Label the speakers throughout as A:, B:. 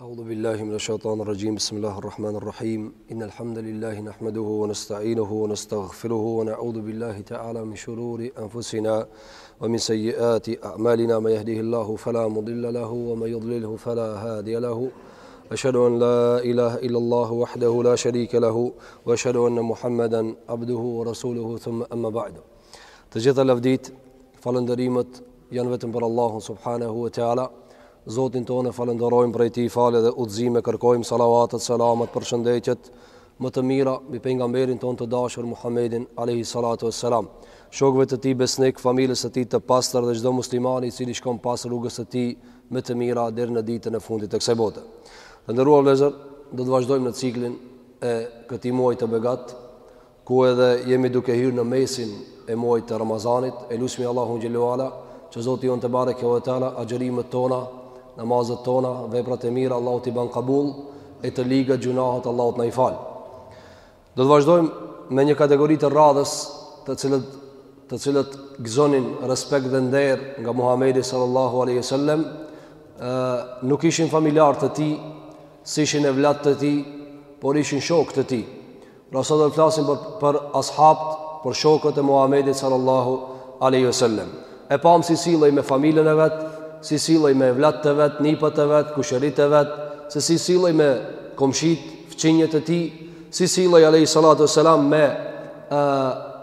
A: أعوذ بالله من الشيطان الرجيم بسم الله الرحمن الرحيم إن الحمد لله نحمده ونستعينه ونستغفره ونعوذ بالله تعالى من شرور أنفسنا ومن سيئات أعمالنا ما يهده الله فلا مضل له وما يضلله فلا هادي له أشهد أن لا إله إلا الله وحده لا شريك له وأشهد أن محمدا عبده ورسوله ثم أما بعد Të gjitha lavditë, falënderimet janë vetëm për Allahun subhanahu wa taala. Zotin tonë falënderojmë prej tij falje dhe udhëzime kërkojmë salavatet, selamet, përshëndetjet më të mira mbi pejgamberin tonë të dashur Muhammedin alayhi salatu wassalam. Shokëve të tij besnikë, familjes së tij të pastër dhe çdo muslimani i cili shkon pas rrugës së tij me të mira deri në ditën e fundit të kësaj bote. Të nderuar vëllezër, do të vazhdojmë në ciklin e këtij muaji të begatë ku edhe jemi duke hyrë në mesin e muajit të Ramazanit, e lusmi Allahun xhele ue ala që Zoti jonë tebareke ve teala agjërimet tona, namazet tona, veprat e mira Allahu t'i ban kabul e të ligat gjynahet Allahu të na i fal. Do të vazhdojmë me një kategori të radhës, të cilët të cilët gëzonin respekt dhe nder nga Muhamedi sallallahu alaihi wasallam, nuk ishin familjarë të tij, s'ishin evlat të tij, por ishin shokë të tij. Pra sot do të flasim për, për ashabt, për shokët e Muhamedit sallallahu alaihi wasallam. E pamë si sillej me familjen e vet, si sillej me evlatët e vet, nipat e vet, kushëritë e vet, se si sillej me komshitë, fqinjët e tij, si sillej alaihi salatu wasalam me ë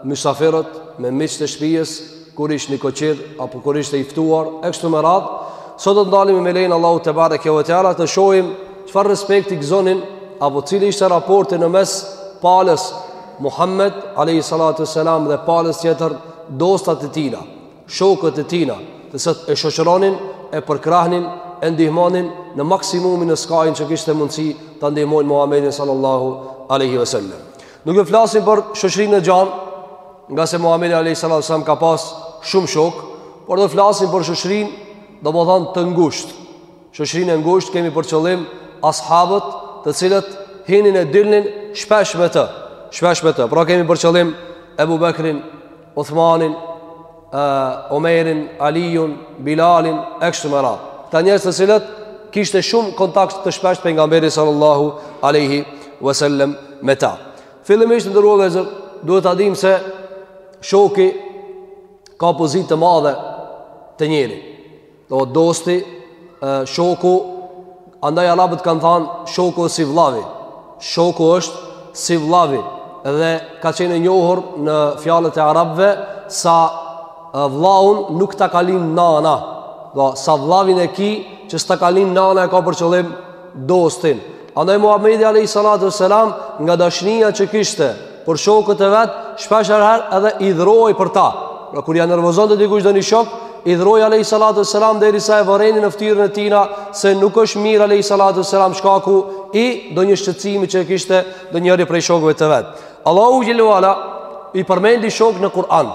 A: mysafirët, me miqtë e shpijës, kur ishte nikoqir, apo kur ishte i ftuar, e kështu me radhë, sot do të ndalemi me lejen Allahut tebareke ve teala, të shohim çfarë respekti gëzonin, apo cili ishte raporti në mes palës Muhammed alejhi salatu ve selam dhe palës tjetër dostat e tina, shokët e tina, të cilët e shoqëronin, e përkrahnin, e ndihmonin në maksimumin në skajin që kishte mundësi ta ndihmojnë Muhammedin sallallahu aleyhi ve sellem. Nuk do flasim për shoqërinë e gjanë, ngase Muhammedi alejhi salatu selam ka pas shumë shokë, por do flasim për shoqërinë, domethanë të ngushtë. Shoqërinë e ngushtë kemi për qëllim ashabët të cilët hinin e dilnin shpesh me të. Shpesh me të. Pra kemi për qëllim Ebu Bekrin, Uthmanin, uh, Omerin, Alijun, Bilalin, e kështu me radhë. Këta njerëz të cilët kishte shumë kontakt të shpeshtë pejgamberi sallallahu alaihi wasallam me ta. Fillimisht nderuar vllezër, duhet ta dimë se shoki ka pozitë të madhe te njeriu. O dosti, shoku, andaj arabët kanë thanë, shoku si vllavi. Shoku është si vllavi. Dhe ka qenë e njohur në fjalët e arabëve sa vllaun nuk ta ka lind nana. Dhe sa vllavin e ki që s'ta ka lind nana e ka për qëllim dostin. Andaj Muhamedi alayhi salatu selam nga dashnia që kishte për shokët e vet, shpesh herë edhe idhnohej për ta. Pra kur ja nervozonte dikush doni shok, idhnohej alayhi salatu selam derisa e vërenin në fytyrën e tina se nuk është mirë alayhi salatu selam shkaku i ndonjë shqetësimi që kishte ndonjëri prej shokëve të vet. Allahu xhelalu ala i përmendi shokët në Kur'an.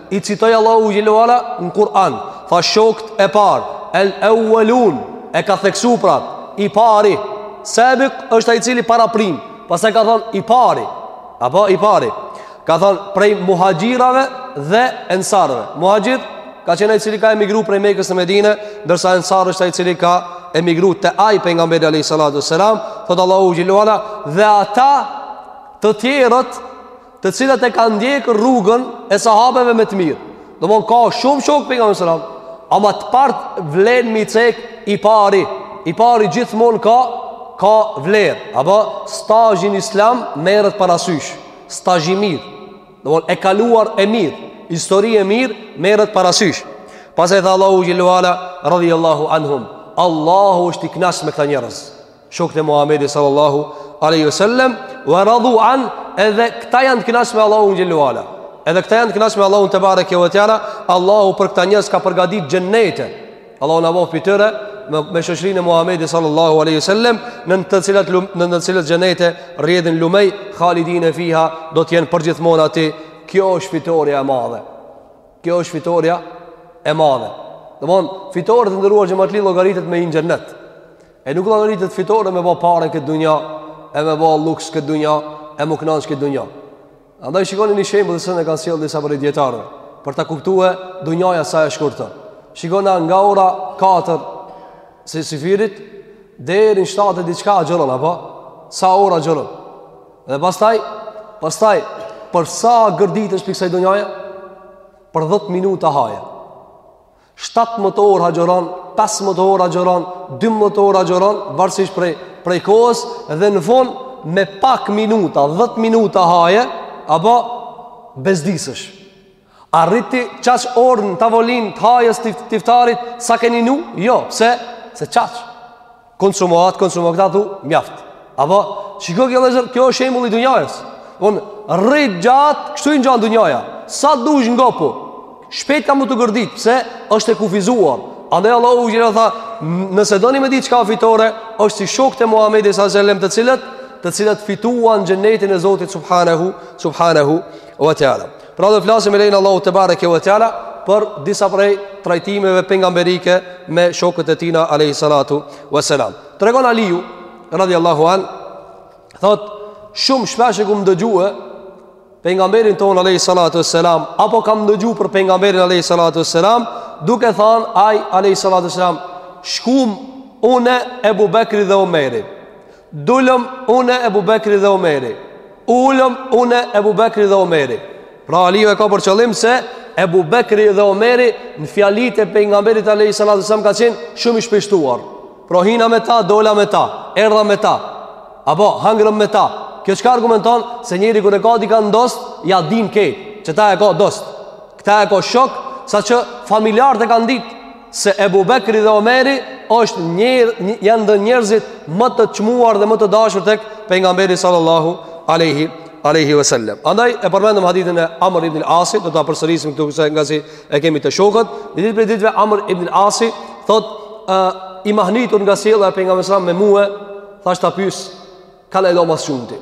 A: I citoj Allahu Gjellu Ala në Kur'an Tha shokët e parë El e uelun E ka theksu pra I pari Sebik është ai i cili paraprin Pastaj ka thonë i pari Apo i pari Ka thonë prej muhaxhirëve dhe ensarëve Muhaxhir ka qenë ai i cili ka emigru prej Mekës në Medine Ndërsa ensar është ai i cili ka emigru te ai pejgamberi a.s. Thotë Allahu Gjellu Ala Dhe ata të tjerët të cilët e kanë ndjekë rrugën e sahabeve me të mirë. Domethënë ka shumë shokë pejgamberi alejhi selam, ama të parët vlen me i cek i pari. I pari gjithmonë ka, ka vlerë. Apo stazhi në islam merret parasysh, stazhi i mirë. Domethënë e kaluara e mirë, historia e mirë merret parasysh. Pastaj tha Allahu Gjelluala, radi Allahu anhum, Allahu është i knaqun me këta njerëz. shokët e Muhamedit sallallahu alaihi wasallam wa radu an edhe këta janë të kënaqur me Allahun xhelalu ala edhe këta janë të kënaqur me Allahun te bareke ve teala Allahu për këta njerëz ka përgatitur xhenete Allahu na baftë si ato me, me shoqërinë e Muhamedit sallallahu alaihi wasallam në të cilat në të cilat xhenete rrjedhin lumej khalidin e fiha do të jenë përgjithmonë aty kjo është fitorja e madhe kjo është fitorja e madhe domthon fitore të nderuar xhematli llogaritet me hi në xhenet E nuk llogaritet fitore me ba pare n'këtë dunja, e me ba luks n'këtë dunja, e m'u kënaq n'këtë dunja. Andaj shikoni një shembull se ç'e kanë sjellë disa prej dijetarëve për ta kuptuar dunjaja sa e shkurtë. Shiko na nga ora 4 e syfyrit deri në 7 e diçka agjërojmë apo sa orë agjërojmë. Dhe pastaj, pastaj për sa gërditesh prej kësaj dunjaje? Për 10 minuta haje. 17 orë agjëron, 15 orë agjëron, 12 orë agjëron, varësisht prej, prej kohës, dhe në fund me pak minuta, 10 minuta haje, apo bezdisesh. A rrini qaq orë në tavolinë të hajes t'iftarit sa keni ninu? Jo, pse, se qaq. Konsumo atë, konsumo këtë thu, mjaft. Apo, shiko kjo dhe zërë, kjo është shembul i dunjajës. Po rri gjatë, kështu i ngjan dunjaja. Sa dush ngopu, shpejt ka me t'u gërdit, pse është e kufizuar. Andaj Allahu xhele tha, nëse doni me dit çka është fitore, është si shokët e Muhammedit a.s. të cilët, të cilët fituan xhenetin e Zotit Subhanehu, Subhanehu, ue te Pra do flasim me lejen e Allahut tebareke ve teala për disa prej trajtimeve pejgamberike me shokët e tina alayhi salatu wasalam. Tregon Aliu radhiyallahu an thot shumë shpesh e kum dëgjue pejgamberin ton alayhi salatu wasalam apo kam dëgju për pejgamberin alayhi salatu wasalam duke than ai alayhi salatu wasalam shkum une Ebu Bekri dhe Omeri Dulëm une Ebu Bekri dhe Omeri Ulëm une Ebu Bekri dhe Omeri Pra Aliu e ka për qëllim se Ebu Bekri dhe Omeri Në fjalit e pejgamberit alayhi salatu wasalam ka qenë shumë i shpeshtuar Pra hina me ta, dola me ta, erdha me ta Apo hangrëm me ta Kjo çka argumenton se njeri kur e ka dikan dost Ia dinë krejt Që kta e ka dost Këta e ka shok Saqë familjarët e kanë ditë se Ebu Bekri dhe Omeri është njer, janë ndër njerëzit më të çmuar dhe më të dashur te pejgamberi sallallahu aleyhi aleyhi ve sellem andaj e përmendëm hadithin e Amr ibn Asi do ta përsërisim këtu se ngase e kemi te shokët një ditë prej ditëve Amr ibn Asi thot uh, i mahnitur nga sjellja e pejgamberit sallallahu me mue thash ta pys Kan e do ma s'shumti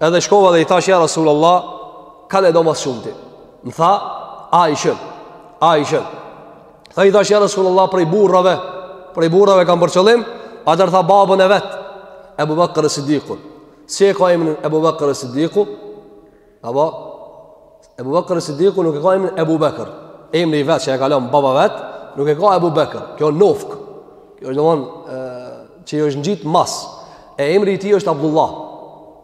A: Edhe shkova dhe i thash ja Rasulullah Kan e do ma s'shumti Më tha Aishën Aishën Tha i thash ja Rasulullah prej burrave Prej burrave kam për qëllim Atëherë tha babën e vet Ebu Bakr e Siddiqun Si e ka emrin Ebu Bakr e Siddiqu Apo Ebu Bekr Siddiku nuk e ka emrin Ebu Bekr. Emri i vet që ia ka lanë baba vet, nuk e ka Ebu Bekr. Kjo nofk. Kjo është domethan që i është ngjit mas. E emri i tij është Abdullah.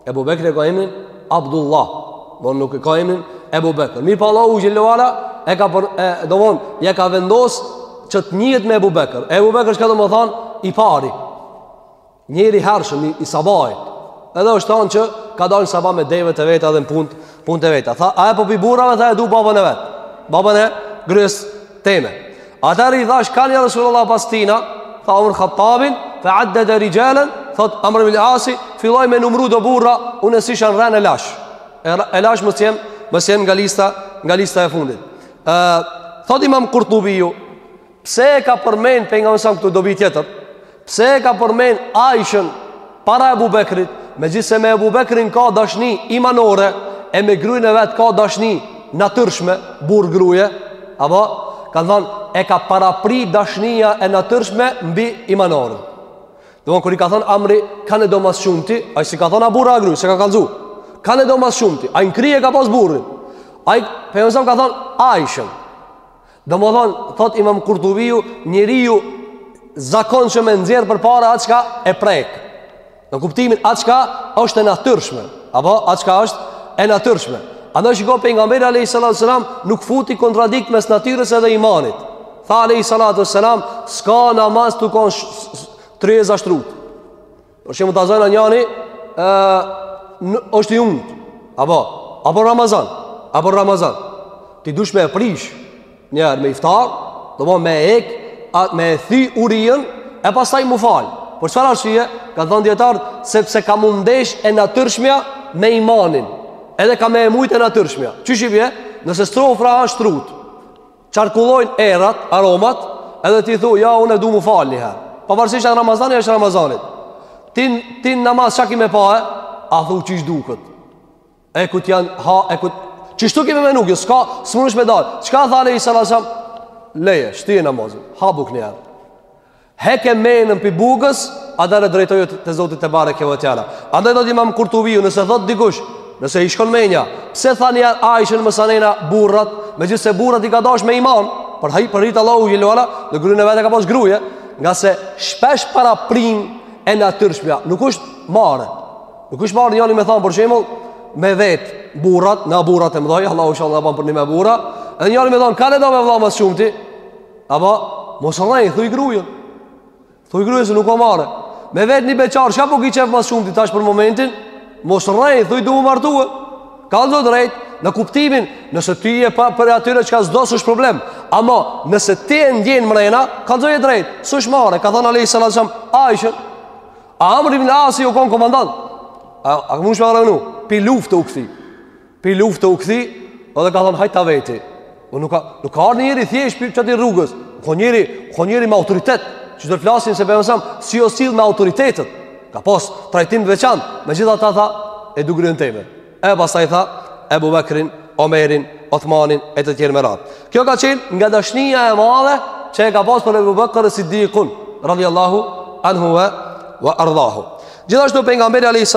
A: Ebu Bekri e ka emrin Abdullah. Domethan nuk e ka emrin Ebu Bekr. Mirëpo Allahu xhele ve ala e ka për e, domethan ia ka vendos që të njihet me Ebu Bekr. Ebu Bekr çka do me than i pari. Njeri hershëm i, i sabahit. Edhe është thanë që ka dalë sabah me deve të veta dhe në punt, punt e veta. Tha, a e po pi burrave, tha e du babën e vet. Babën e grues teme. Atëherë i thash kan ja Resulullah pas tina, tha Umar Khattabin, fa addada rijalan, thot Amr ibn Asi, filloi me numru do burra, unë s'isha n'ren e lash. E lash mos jem, mos jem nga lista, nga lista e fundit. Ë, thot Imam Kurtubiu, Pse e ka përmend pejgamberi alayhi salam këtu dobi tjetër? Pse e ka përmend Aishën para Abu Bekrit? Megjithëse me Abu Bekrin ka dashni imanore e me gruën e vet ka dashni natyrshme, burr gruaje, apo ka thënë e ka parapri dashnia e natyrshme mbi imanoren. Domthon kur i ka thënë Amri kan e do ma s'shumti, ai s'i ka thënë a burrë a grue, s'e ka kallzu. Kan e do ma s'shumti, ai n'krye ka pas burrin. Ai pejgamberi ka thënë Aishën Domethënë, thot imam Kurtubiu, njeriu zakonshëm e nxjerr përpara atë çka e prek. Në kuptimin atë çka është e natyrshme. Apo atë çka është e natyrshme. Andaj shiko pejgamberi a.s. nuk futi kontradikt mes natyrës edhe imanit. Tha a.s. s'ka namaz tu konë tryeza shtrut. Për shembull ta zojna njani e, në, është i untë Apo, apo Ramazan Apo Ramazan Ti dush me e prish Njëherë me iftar Do bo me e hek a, Me e thy urinë E pastaj m'u fal Për çfarë arsye Kanë thënë dijetarët Sepse ka m'u ndesh e natyrshmja Me imanin Edhe ka me e mujt e natyrshmja Qysh i bje Nëse sofra është shtrut Qarkullojnë erat, aromat, edhe ti thu, ja, unë e du m'u falë një herë. Pavarësisht a Ramazani, është Ramazani. Ti, ti në namaz, çka ki me pa e? A thu, qysh dukët? E ku t'janë, ha, e ku t'... Qështu kemi me nuk, jo, s'ka, s'munësh me dalë. Çka tha alejhi salatu selam? Leje, shtyje namazin, ha bukë një herë. Heke menën pi bukës, atëherë drejtoju Zotit tebareke ue teala. Andaj thot imam Kurtubiu, nëse thot dikush, nëse i shkon menja, pse tha një Aishen masanena burrat, megjithëse burrat i ka dash me iman, për hatër t'Allahut xhelle ue ala, e grujën e vet e ka pas gruje, ngase shpesh paraprin e natyrshmja, nuk është marre, nuk është marre njani me thanë, për shembull, me vetë, burrat, na burrat e mdhoj, Allahu ishalla na ban përnime burra, edhe njani me thanë, kan e do mo vlla ma shumë ti, Amo, mos rrej, thuj grujën. Thuj grujën se nuk o marre. Me vetë një beqar, çka po ki qef ma shumë ti tash për momentin? Mos rrej, thuj du m'u martu. Kallxo drejt, në kuptimin, nëse ti je pi atyre çka s'do s'është problem. Amo, nëse ti e ndjen mrena, kallxoje drejt, s'është marre, ka thonë Alejhi Salatu Selam, Aishen. Amr ibn Asi u konë komandant. A, a këmë shme arrenu, pi luftë u kthi. Pi luftë u kthi, edhe ka thon hajt ta veti. Po nuk ka nuk ka ardhur njeri thjesht pi çati rrugës. Ka njeri, ka njeri me autoritet, që do të flasin se pejgamberi si o sill me autoritetet. Ka pas trajtim të veçantë. Megjithatë tha e du grun teme. E pastaj tha Ebu Bekrin, Omerin, Othmanin e të tjerë me radhë. Kjo ka qenë nga dashnia e madhe që e ka pas për Ebu Bekër Sidikun, radhjallahu anhu wa ardhahu. Gjithashtu pejgamberi a.s.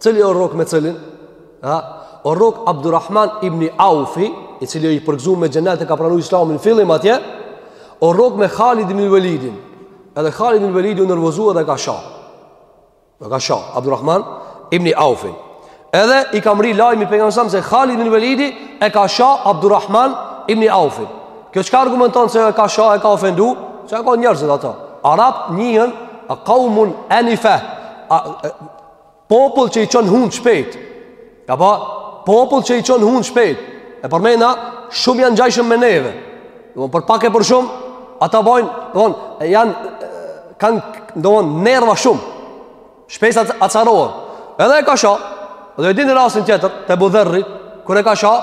A: Cili o rrok me cilin? Ha? O rrok Abdurrahman ibn Aufi, i cili o i përgzu me xhenet e ka pranu islamin fillim atje, o rrok me Khalid ibn Velidin. Edhe Khalid ibn Velidi u nervozu edhe e ka sha. E ka sha, Abdurrahman ibn Aufin. Edhe i ka mrri lajmi pejgamberit a.s. se Khalid ibn Velidi e ka sha Abdurrahman ibn Aufin. Kjo çka argumenton se e ka sha, e ka ofendu? Se e ka njerëzit ato. Arab njihen, a kaumun enifeh, Popull që i çon hunë shpejt Apo Popull që i çon hunë shpejt E përmena Shumë janë ngjajshëm me neve Dhe për pak e për shumë Ata bojnë Dhe e janë Kanë Don nerva shumë Shpejt atë acarohen Edhe e ka sha Dhe e dinë rastin tjetër Të Ebu Dherrit Kur e ka sha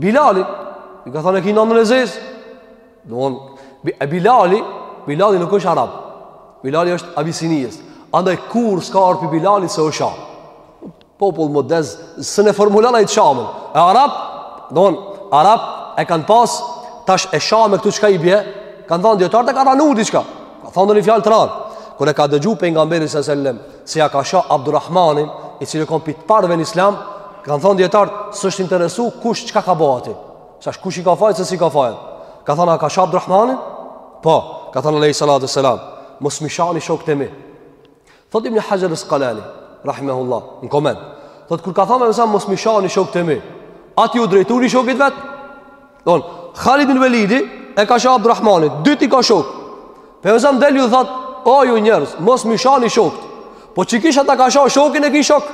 A: Bilalin I ka thënë e ki nanën e zezë Don e Bilali, Bilali nuk është arab. Bilali është abisinijës. Andaj kur s'ka arpi Bilali se është arab. Popull modest, se ne formulon ai shamën. E arab, don arab e kanë pas tash e shamë këtu çka i bie? Kan thënë dietarët e ka ranu diçka. Ka thënë ndonjë fjalë të ranë. Kur e ka dëgju pejgamberi sa selam, si ja ka sha Abdurrahmanin, i cili u kon pi t'parve në Islam, kan thënë dietarët, s'është interesu kush çka ka bo aty. S'asht kush i ka fajt se si i ka fajt. Ka thënë a ka shab Rahmanin? Po, ka thënë alejhi salatu selam, mos më shani shokët e mi. Thotë Ibn Hajar al-Asqalani, rahimahullah, në koment. Thotë kur ka thënë sa mos më shani shokët e mi, aty ju drejtu ni shokit vet. Don Khalid ibn Walidi e ka sha Abdurrahmanin, dytë i ka shokë. Pejgamberi del u thot, o ju njerëz, mos më shani shokët. Po çikisha ta ka sha shokin e ki shok.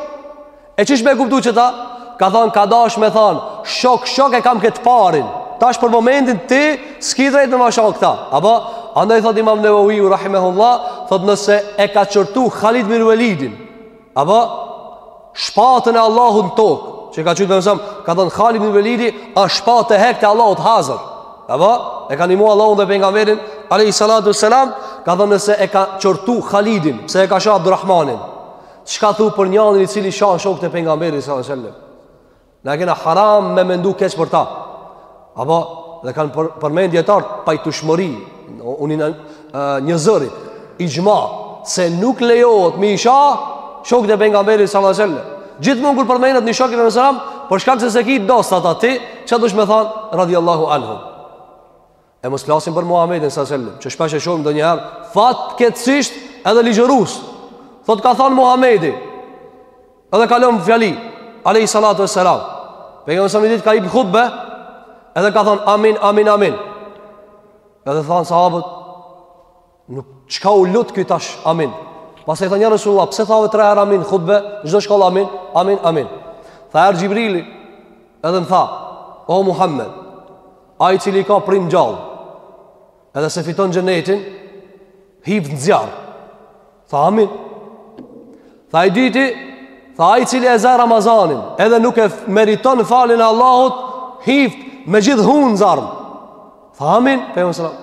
A: E qysh me kuptu qeta Ka thonë ka dash me thonë Shok shok e kam këtë parin Tash për momentin ti S'ki drejt me ma sha këta Apo Andaj thot imam Neveviu Rahimehullah Thot nëse e ka qortu Khalid bin Velidin Apo Shpatën e Allahut n'tokë Që ka qëtë me mësëm Ka thonë Khalid bin Velidi A shpatë e hekt e Allahut hazër Apo E ka nimu Allahun dhe Pejgamberin Alejhi salatu selam Ka thonë nëse e ka qortu Khalidin Pse e ka sha Abdurrahmanin Çka thu për njërin i cili shan shokët e pejgamberit sallallahu alajhi wasallam? Na e kena haram me mendu keq për ta. Apo dhe kanë për, përmend dietarët pajtushmëri, unanim njëzëri ixhma se nuk lejohet me i sha shokët e pejgamberit sallallahu alajhi wasallam. Gjithmonë kur përmendet një shok i pejgamberit sallallahu alajhi wasallam, për shkak se s'e ki dost ata ti, çfarë do të me thon radiallahu anhu. E mos flasim për Muhammedin sa selam, që shpesh e shohim ndonjëherë fatkeqësisht edhe ligjërus. Thot ka thënë Muhammedi. Edhe kalon fjali, alayhi salatu wassalam. Pejgamberi sa ni ditë ka hip hutbe, edhe ka thënë amin amin amin. Edhe thon sahabët, Nuk çka u lut ky tash amin. Pastaj thanë ja Resulullah, pse thave tre herë amin hutbe, çdo shkallë amin, amin, amin. Tha erdh Xhibrili, edhe më tha, o Muhammed, ai i cili i ka prind gjallë, edhe s'e fiton xhenetin, hiftë në zjarr. Tha amin. Tha i dyti, tha ai i cili e zë Ramazanin, edhe nuk e meriton faljen e Allahut, hiftë me gjithë hunë n'zjarm. Tha amin, Pejgamberi selam.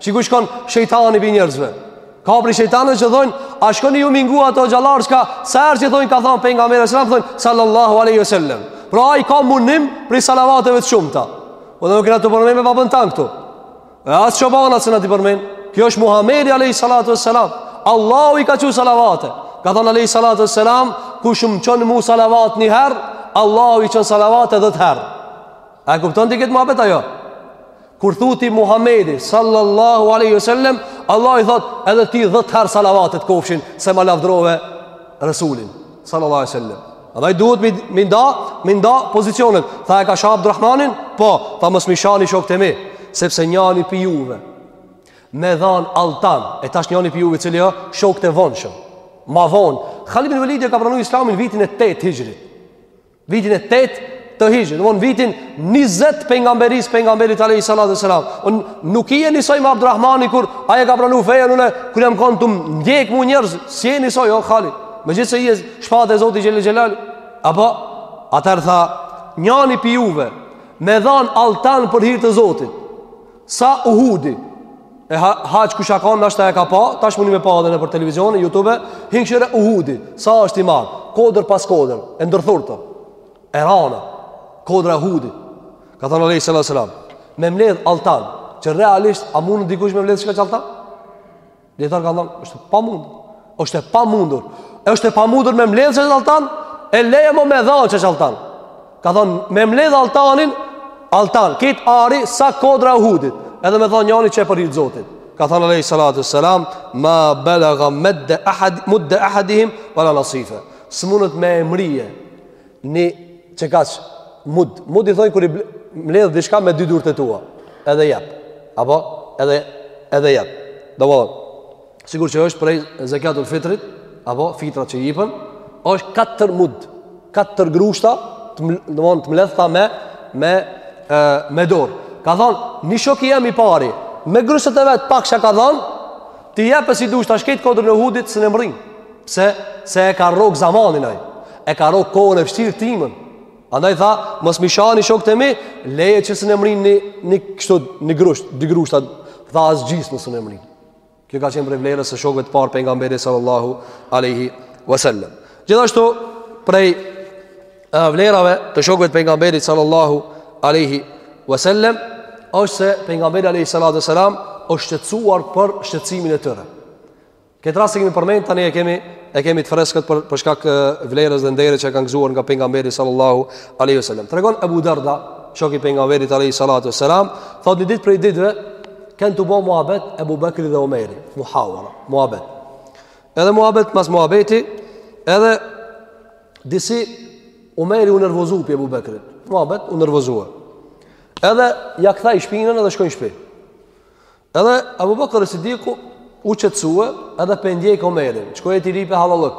A: Që ku shkon shejtani prej njerëzve Ka prej shejtanëve që thonë A shkoni ju me ngu ata gjallarë Shka sa erë që thonë ka thonë Pejgamberi thonë Sallallahu aleyhi sallam Pra ai ka munim prej salavateve të shumta O po dhe nuk e në të përmejnë me babën tanë këtu E asë që banë atësë në të përmejnë Kjo është Muhammedi aleyhi sallatu sallam Allahu i ka çu salavate Ka thonë aleyhi sallatu sallam Kush më çon mu salavat një herë Allahu i çon salavate dhetë herë A e kupton ti këtë muhabet ajo? Kur thu ti Muhamedi sallallahu alaihi wasallam, Allah i thot edhe ti 10 herë salavatet kofshin se ma lavdrove Resulin sallallahu alaihi wasallam. Andaj duhet mi mi nda, mi nda pozicionet. Tha e ka sha Abdulrahmanin? Po, tha mos m'i shani shokët e mi, sepse njani pi juve me dhan altan. E tash njani pi juve cili, jo shokët e vonshëm. Ma von, Khalid ibn Walid ka pranu Islamin vitin e 8 Hixhrit. Vitin e 8 të Hixhrit, domethonë vitin 20 pejgamberis pejgamberit alayhi salatu wasalam. Nuk je nisoj me Abdulrahmani kur ai e ka pranu fenë unë kur jam kon tu m'ndjek mu njerëz, s'je nisoj o Khalid. Megjithëse je shpatë e Zotit xhel-le xhelal. Apo atëherë tha njani pi juve me dhan altan për hir të Zotit. Sa Uhudi, E ha, haxh kush ka kanë, nashta e ka pa, tash muni me pa edhe nëpër televizione, YouTube, hin kshyre Uhudi, sa është i madh, kodër pas kodër, e ndërthurtë e tana, kodra e Uhudit. Ka thënë alaihi salatu wasallam, me mbledh altan, që realisht a mundet dikush me mbledh çaq altan? Dijetarët kanë thënë, është pamund. është e pamundur është e pamundur me mledh çaq altan e leje mo me dhanë çaq altan ka thonë me mledh altanin altan, ket ari sa kodra e Uhudit edhe me dhanë njani qe për hir t'Zotit ka thonë alej salatu selam ma belega mudde ahad, mudde ahadihim vala nasife s'mundet me e mrri një qe kaq mud mud i thonë kur i mledh diçka me dy durët e tua edhe jep apo edhe, edhe jep domethonë sigur që është prej zekjatul fitrit, apo fitrat që jipën, është katër mud, katër grushta, domethonë të mledhta me me e, me dorë. Ka dhanë një shok i jemi i pari, me grushtat e vet pak sa ka dhanë, ti jepe si dush tash krejt kodrën e Uhudit s'un e mrin. Pse? Se e ka rrok zamanin ai. E ka rrok kohën e vështirë timën. Andaj tha, mos m'i shani shokët e mi, leje që s'un e mrin ni ni kështu ni grusht, dy grushta, tha as gjysmën s'un e mrin. Kjo ka qenë prej vlerës së shokëve të parë pejgamberit sallallahu alaihi wasallam. Gjithashtu prej vlerave të shokëve të pejgamberit sallallahu alaihi wasallam është se pejgamberi alaihi salatu wasalam është shqetësuar për shqetësimin e tyre. Këtë rast e kemi përmend tani e kemi e kemi të freskët për për shkak vlerës dhe nderit që kanë gëzuar nga pejgamberi sallallahu alaihi wasallam. Tregon Abu Darda, shoku i pejgamberit alaihi salatu wasalam, thotë një ditë prej ditëve Ken tu bo muhabet Ebu Bekri dhe Omeri, muhawara, muhabet. Edhe muhabet pas muhabeti, edhe disi Omeri u nervozu pi Ebu Bekrin. Muhabet u nervozua. Edhe ja kthej shpinën edhe shkoi në shtëpi. Edhe Abu Bakr Sidiku u qetësua edhe pe ndjek Omerin, shkoi t'i lipe hallallëk.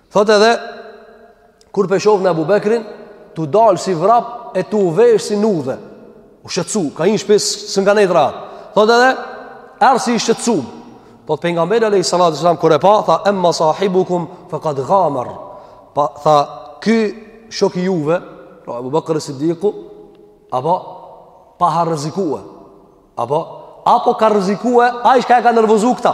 A: Thot edhe kur pe shoh në Abu Bekrin, tu dal si vrap e tu vesh si nudhe. U shqetësu, ka një shpes së nga nejtë rahat. Thot edhe, erdh si i shqetësum. Thot pejgamberi alayhi salatu selam, kur e pa, tha, emma sahibukum, fa kad gamer. Pra, tha, ky shoki juve, pra, Abu Bekri Sidiku, apo, paska rrezikue. Apo, apo ka rrezikue, a diçka e ka nervozu këta.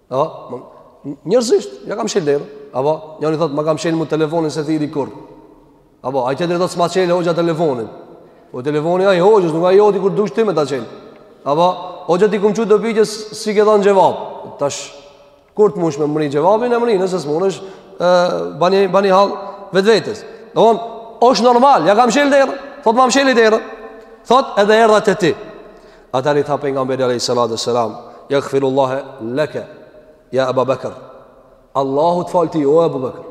A: Apo, njerëzisht, ja ka mshel derën. Apo, njëri thotë, ma ka mshel mu telefonin, s'e thirri kurr. Apo, ai tjetri thotë, s'ma çel hoxha telefonin. O po, telefoni a i hoxhës, nuk a i joti kur dush ti me ta çel. Apo, hoxha ti kumë që të bëjë që s'i ke dhonë xhevab. Tash, kur të mujsh me mrri xhevabin e mrrin, nëse s'munesh, bani, bani hall vetvetes. Domethonë, është normal, ja ka mshel derën. Thotë, ma mshel derën. Thotë, edhe erdha të ti. Atëherë i tha pejgamberi alayhi salatu selam, "Yaghfirullahu laka ya Abu Bakr." Allahu të falti o Abu Bakr.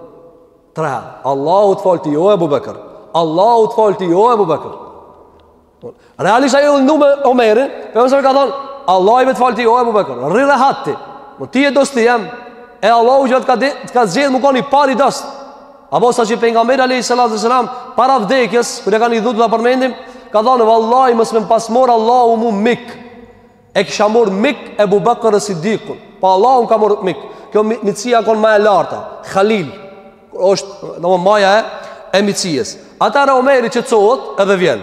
A: Tre herë. Allahu të falti o Abu Bakr. Allahu të falti o Abu Bakr. Realisht ai u ndu me Omerin, pejgamberi ka thënë, "Allahu të falti o Abu Bakr." Rri rehat ti. Po ti je dosti jem. E Allahu që të ka të ka zgjedh me kon i pari dost. Apo sa që pejgamberi alayhi salatu wasalam para vdekjes, kur e kanë idhut ta përmendim, ka thënë vallahi mos me m'pas mor Allahu mu mik, e kisha mor mik Abu Bakr as-Siddiq. Po Allahu m'ka mor mik. Kjo miqësia kon më e larta, Khalil. Është domo maja e e miqësisë. Atëherë Omeri që çohet edhe vjen.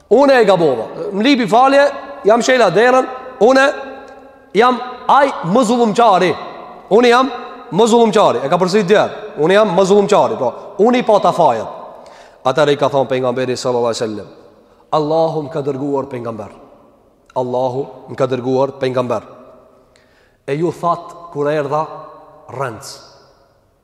A: Unë e gabova. Më lipi falje, ja mshela derën, unë jam aj më zullumqari. Unë jam më zullumqari. E ka përsërit dy herë. Unë jam më zullumqari. Pra, unë i pata fajet. Atëherë i ka thonë pejgamberi sallallahu sallam. Allahu më ka dërguar pejgamber. Allahu më ka dërguar pejgamber. E ju thatë kur erdha, rrenës.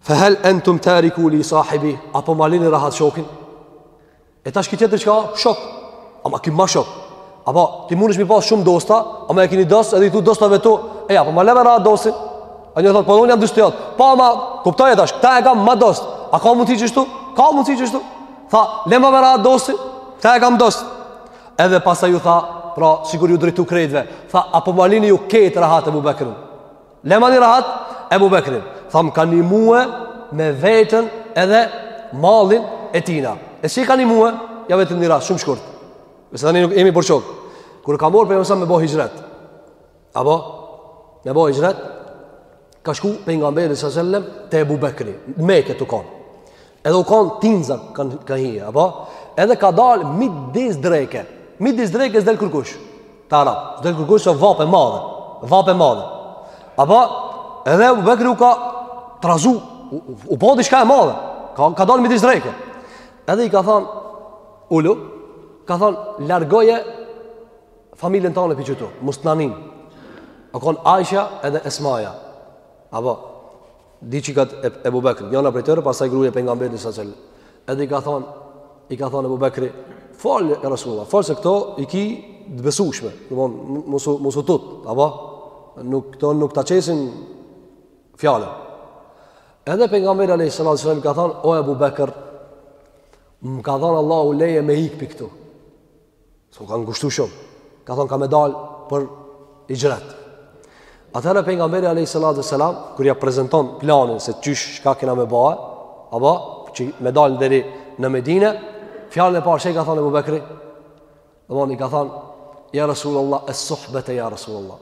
A: Fa hal antum tariku li sahibi a po ma lini rahat shokin? E tash ki tjetër çka shok? Ama ki ma shok. Apo ti mundesh me pas shumë dosta, ama e ki ni dost edhe i thu dostave tu, e a po ma leni rahat dostin. Ai një thot po unë jam dosti jot. Po ama kuptoj e tash, këta e kam ma dost. A ka mundësi kështu? Ka mundësi kështu. Tha, lema rahat dostin. Këta e kam dost. Edhe pastaj ju tha, pra sikur ju drejtu krejtve, tha a po ma lini ju këtë rahat Ebu Bekrin. Lemani rahat Ebu Bekrin Tha më ka nimue me veten edhe malin e tina E si ka nimue Ja vetëm një rast shumë shkurt Vese tani nuk emi përqok Kur ka marrë pejgamberi a.s. me bo hixhret Apo Me bo hixhret Ka shku pejgamberi a.s. te Ebu Bekri Mekë tu konë Edhe u kanë tinza ka hi, apo? Edhe ka dal midis dreke. Midis dreke s'del kërkush. Te arabt, s'del kërkush se vapë e madhe. Vapë e madhe. Apo? Edhe Ebu Bekri u ka trazu, u, u, u bo diçka e madhe. Ka, ka dal midis dreke. Edhe i ka than, ulu, ka than, largoje familjen tane pi qëtu, mos na nin. U konë Aisha edhe Esmaja. Apo? Dy çikat e Ebu Bekrit, njëna prej tyre, pastaj gruja e pejgamberit a.s. Edhe i ka thonë, i ka thonë Ebu Bekri, fol ja Rasulullah, fol se këto i ki të besushme, domethënë, mos u, mos u tut, apo? Nuk, këto nuk ta qesin fjalën. Edhe pejgamberi a.s. i ka thonë, o Ebu Bekr, më ka dhonë Allahu leje me ikë pi këtu. Se u kanë ngushtu shumë. Ka thonë kam me dalë për hixhret. Atëherë pejgamberi a.s. kur ia prezenton planin se qysh çka kena me ba, apo që me dalë deri në Medine, fjalën e parë që i ka thonë Ebu Bekri? Domethënë, i ka thonë, ja Rasulullah, es-suhbete ja Rasulullah.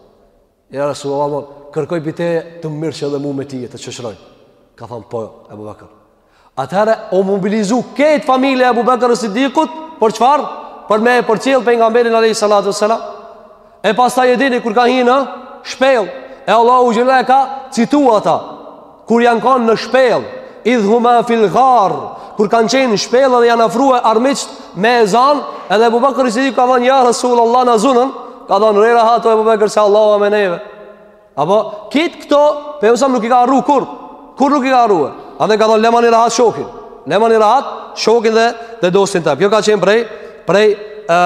A: Ja Rasulullah, kërkoj pi teje të më merrsh edhe mu me ty të shoqëroj. Ka thonë, po, Ebu Bekër. Atëherë, u mobilizu krejt familja e Ebu Bekër Sidikut, për çfarë? Për me e përcjellë pejgamberin alejhi salatu selam. E pastaj e dini, kur ka hi në shpellë, e Allahu xhele e ka citu ata. Kur janë kanë në shpellë, idhuma fil ghar, kur kanë qenë në shpellë dhe janë afruar armiqt me e zanë, edhe Abu Bakr Siddiq ka thënë ja Rasulullah na zunën, ka thënë rri rahat o Abu Bakr se Allahu me neve. Apo krejt këto, pejgamberi a.s. nuk i ka harru kurrë, kurrë nuk i ka harruar. Andaj ka thënë lemani rahat shokin. Lemani rahat shokin dhe dhe dostin tem. Kjo ka qenë prej prej ë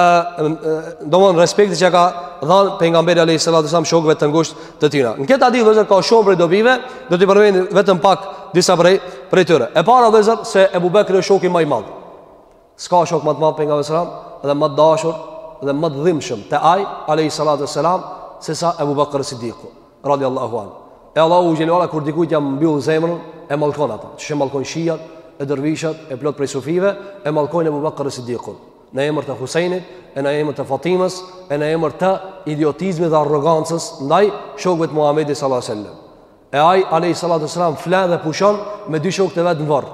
A: domethënë respekti që ka dhënë pejgamberi alayhis salam shokëve të ngushtë të tina. Në këtë hadith vëllezër ka shumë prej dobive, do t'i përmendim vetëm pak disa prej prej tyre. E para vëllezër se Ebu Bekri është shoku më i madh. S'ka shok më të madh pejgamberi sallallahu alajhi wasallam dhe më të dashur dhe më të dhimbshëm te ai alayhi salatu wasalam se sa Ebu Bekri Siddiq radiallahu anhu. E Allahu xhele ala kur dikujt ia mbyll zemrën e mallkon ata. Qysh e mallkojnë shijat e dervishët e plot prej sufive e mallkojnë Ebu Bekri Siddiqun. në emër të Husejnit e në emër të Fatimës e në emër të idiotizmit dhe arrogancës ndaj shokëve të Muhamedit sallallahu alaihi wasallam. E ai alayhi salatu wasallam flen dhe pushon me dy shokët e vet në varr.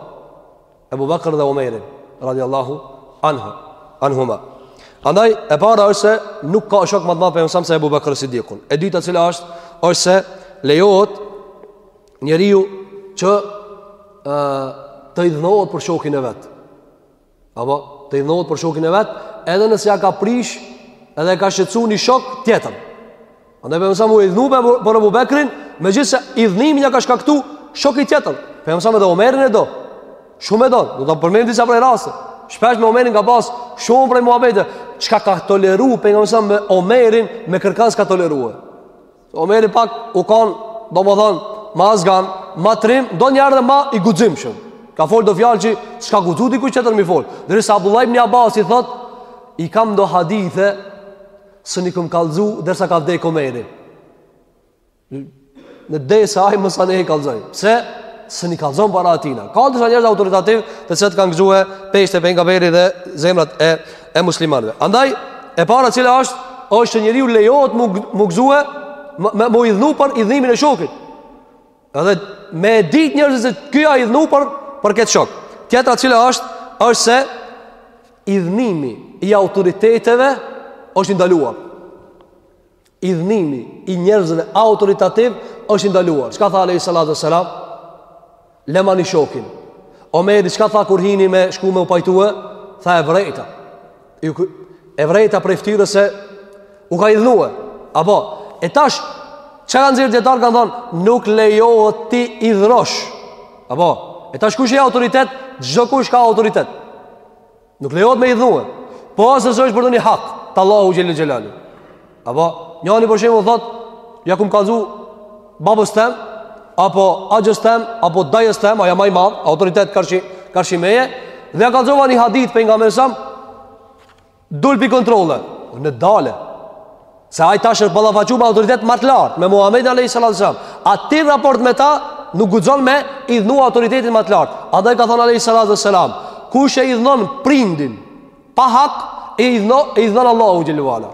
A: Ebu Bekër dhe Omerin radiallahu anhuma. Andaj e para është se nuk ka shok më të madh pejgamberi se Ebu Bekër Siddikun. E dyta cila është është se lejohet njeriu që ë të idhnohet për shokin e vet. Apo, të idhnohet për shokin e vet, edhe nëse ja ka prish, edhe e ka shqetsu një shok tjetër. Andaj pejgamberi u idhnu për, për Ebu Bekrin, megjithëse idhnimin ja ka shkaktu shoki tjetër. Pejgamberi edhe Omerin e do. Shumë e do, do t'i përmenim disa prej raste. Shpesh me Omerin ka pas shumë prej muhabete. Çka ka toleru pejgamberi me Omerin, me kërkan s'ka tolerue. Omeri pak u kanë, domethonë, ma azgan, ma trim, donjëherë edhe ma i guximshëm. Ka folë do fjalë që s'ka guxu dikush tjetër m'i folë. Derisa Abdullah ibn Abbasi thotë, i kam do hadithe s'i kum kallzu derisa ka vdek Omeri. Në dej se aj masanej i kallzoj. Pse s'i kallzon para atina. Ka disa njerëz autoritativ të cilët kanë gëzue peshë te pejgamberi dhe zemrat e e muslimanëve. Andaj e para e cila është është që njeriu lejohet m'u gëzue, m'u idhnu për idhnimin e shokit. Edhe me dit njerëzit se ky a idhnu për për këtë shok. Tjetra e cila është është se idhnimi i autoriteteve është i ndaluar. Idhnimi i njerëzve autoritativ është i ndaluar. Çka tha alayhi salatu wasallam? Lemani shokin. Omeri çka tha kur hini me shku me u pajtue? Tha e vrejta. E vrejta prej ftyrës se u ka idhnue. Apo, e tash, çka kanë nxjerr dijetarët kanë thonë, nuk lejohet t'i idhnosh. Apo, e tash kush e autoritet, çdokush ka autoritet. Nuk lejohet me idhnue. Pos nëse është për donjë hak, të Allahut xhelle xhelaluhu. Apo, njani për shembull thot, ja kum kallzu babës tem, apo axhës tem, apo dajës tem, ai a ma i madh, autoritet karshi, karshi meje, dhe ja kallzova një hadith pejgamberit, dul prej kontrolle, ndale, Se ai tash është ballafaqur me autoritet më të lartë, me Muhamedin alayhi salatu wasallam. Aty raport me ta nuk guxon me idhnu autoritetin më të lartë. Andaj ka thënë alayhi salatu wasallam, kush e idhnon prindin pa hak, e idhnon e idhnon Allahun xhelle ue ala.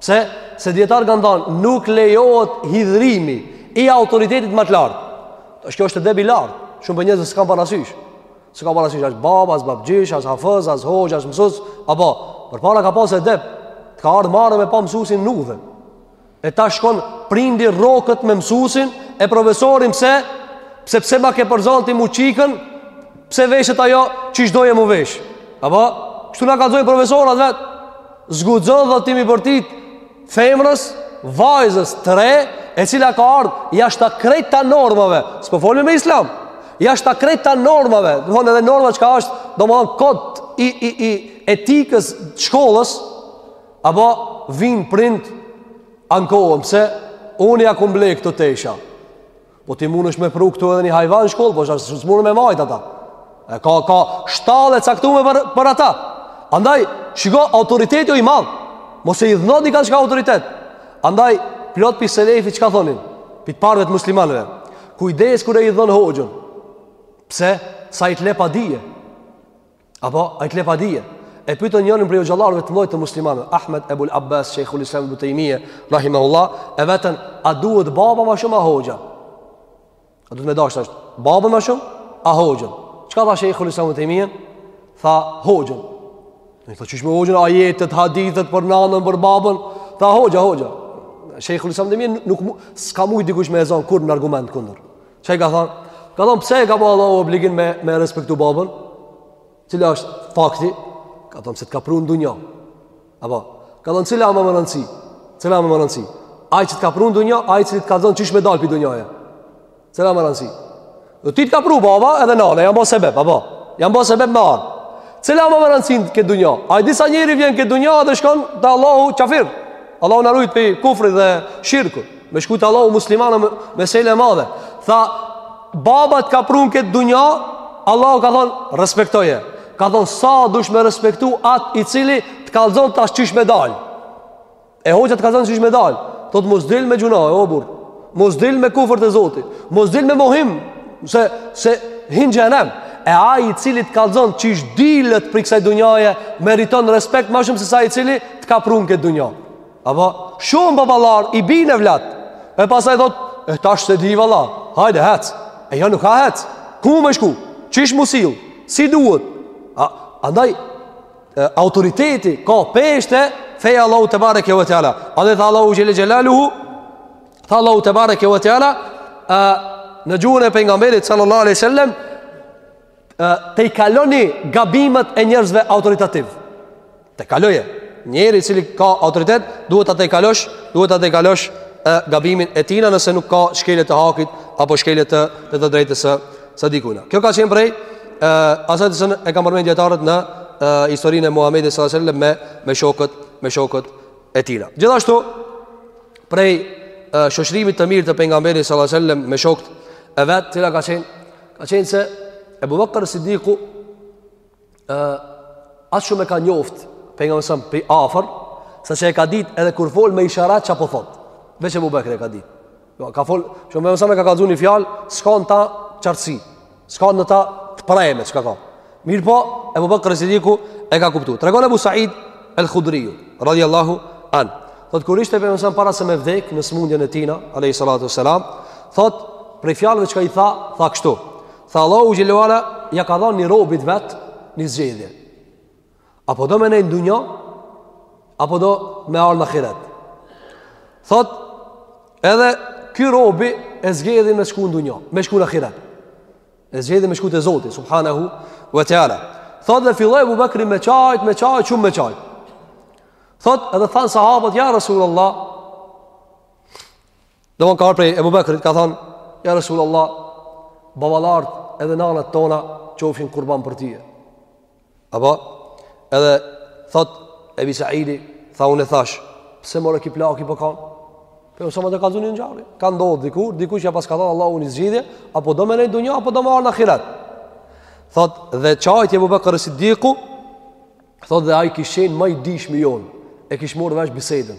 A: Pse? Se dijetarët kanë thënë, nuk lejohet hidhrimi i autoritetit më të lartë. Tash kjo është edeb i lartë, shumë njerëz s'e kan parasysh. S'ka parasysh as baba, as babgjish, as hafëz, as hoxh, as mësus, apo përpara ka pas edep, të ka ardhë marrë me pa mësusin në udhë. E tash shkon prindi rrokët me mësusin e profesorin pse, pse pse ma ke përzan ti mu çikën, pse veshët ajo qysh don mu veshë. Apo, kështu na kallzojn profesorat vetë, S'guxon edhe ti m'i bërtit femrës, vajzës, tre, e cila ka ardhë, jashta krejt normave, s'po folmë me islam, jashta krejt normave, dhe thonë edhe norma çka ashtë, do më thonë kod i, i, i etikës shkollës, apo vijnë prindt, ankohen, pse unë ja kum ble këto tesha. Po ti munesh me pru këtu edhe një hajvan në shkollë, po a s'mun me majtë ata. E ka, ka shtallë e caktume për, për ata. Andaj, shiko, autoriteti o i madhë. Mos e idhno ti nja çka ka autoritet. Andaj, plot prej selefit çka thonin, prej t'parve të muslimanve, kujdes kur e idhnon hoxhën. Pse? Se ai të le pa dije. Apo, ai t'le pa dije. E pytën njërën prej hoxhallarëve të mdhojë të muslimanve, Ahmed Ebul Abbas, Shejhul Islam Ibn Tejmije, rahimehullah, e vetën, a duhet baba ma shumë a hoxha? A duhet me dashtë tash, babën ma shumë a hoxhën? Çka tha Shejhul Islam Ibn Tejmije? Tha hoxhën. Në i tha qysh more hoxhën, ajetet, hadithet, për nanën, për babën? Tha hoxha, hoxha. Shejhul Islam Ibn Tejmije nuk mu, s'ka mujtë dikush me e zonë kurrë në argument kundër. Ç'ai ka thënë, ka thënë pse e ka bo Allahu obligim me me respektu babën? Cili është fakti? Ka thënë se të ka pru në dunja. Apo, ka thënë cila o me rëndësi? Cila o me rëndësi? Ai që të ka pru në dunja, ai që të kallzon qysh me dalë prej dunjaje. Cila o me rëndësi? Do ti të ka pru baba edhe nana, janë bërë sebep, apo? Janë bërë sebep me ardhë. Cila o me rëndësi në këtë dunja? Ai di sa njeri vjen këtë dunja dhe shkon të Allahu qafir. Allahu na rujtë prej kufrit dhe shirkut. Me shku te Allahu muslimana me, mesele e madhe Tha Baba t'ka pru n' këtë dunja Allahu ka thonë Respektoje Ka thonë sa duhesh me respektu atë i cili Të kallzon tash qysh me dal E hoxha të kallzon qysh me dal Thotë mos dil me gjynahe o burr Mos dil me kufër te Zoti Mos dil me mohim Se, se hin n'xhehenem E ai i cili të kallzon qysh dilët Prej kësaj dunjaje Meriton respekt ma shumë se ai i cili Të ka pru n'këtë dunja Apo shumë baballar i bin evlat. E pastaj thot, e tash s'e di valla. Hajde hec. E jo nuk ka hec. Ku me shku? Qysh m'u sill? Si duhet? A andaj e, autoriteti ka peshë te feja Allahut tebareke ve teala. Andaj tha Allahu xhel-le xhelaluhu tha Allahu tebareke ve teala a në gjuhën e pejgamberit sallallahu alaihi wasallam tejkaloni gabimet e njerëzve autoritativ. Tejkaloje. Njeri i cili ka autoritet duhet ta tejkalosh, duhet ta tejkalosh gabimin e tina nëse nuk ka shkelje të hakit apo shkelje të të, të drejtës së së dikujt. Kjo ka qenë prej ë asaj që e kanë përmendur dijetarët në e, historinë e Muhamedit sallallahu alajhi wasallam me me shokët me shokët e tij. Gjithashtu prej shoqërimit të mirë të pejgamberit sallallahu alajhi wasallam me shokët e vet, cila ka qenë ka qenë se Abu Bakr Siddiku ë as shumë e ka njoft pejgamberin s.a.s. prej afër sa që e ka ditë edhe kur fol me isharat çka po thot veç Ebu Bekri e ka ditë jo ka fol shumë pejgamberi s.a.s. ka kallzu një fjalë s'ka në ta qartësi s'ka në ta të preme çka ka mirëpo Ebu Bekr Sidiku e ka kuptu tregon Abu Said el Khudriju radhiyallahu an thot kur ishte pejgamberi s.a.s. para se me vdekë në smundjen e tina alayhi salatu wasalam thot prej fjalëve çka i tha tha kështu Tha Allahu Xhel-le ue Ala, ja ka dhanë një robit vet një zgjedhje. Apo do me nejt n'dunja, apo do me ardh n'ahiret. Thot, edhe ky robi e zgjedhi me shku në dunja, me shku n'ahiret. E zgjedhi me shku te Zoti, subhanahu wa ta'ala. Thot dhe filloi Ebu Bekri me qajt, me qajt, shumë me qajt. Thot edhe thanë sahabët, ja Rasulullah, Dhe më ka ardh prej Ebu Bekrit ka thonë, ja Resul Allah, baballart edhe nanët tona qofshin kurban për tije. Apo, edhe thot Ebi Saidi, tha unë e thash, pse more ky plaki po kan? Po na kallzon një ngjarje, ka ndodhë dikur, dikujt që ja paska dhanë Allahu ni zgjidhje, apo do me nejt n'dunja, apo do me ardh n'ahiret. Thot, dhe qajti Ebu Bekr Sidiku, thot dhe ai ish kan ma i dijshmi jonë, e kish marrë vesh bisedën.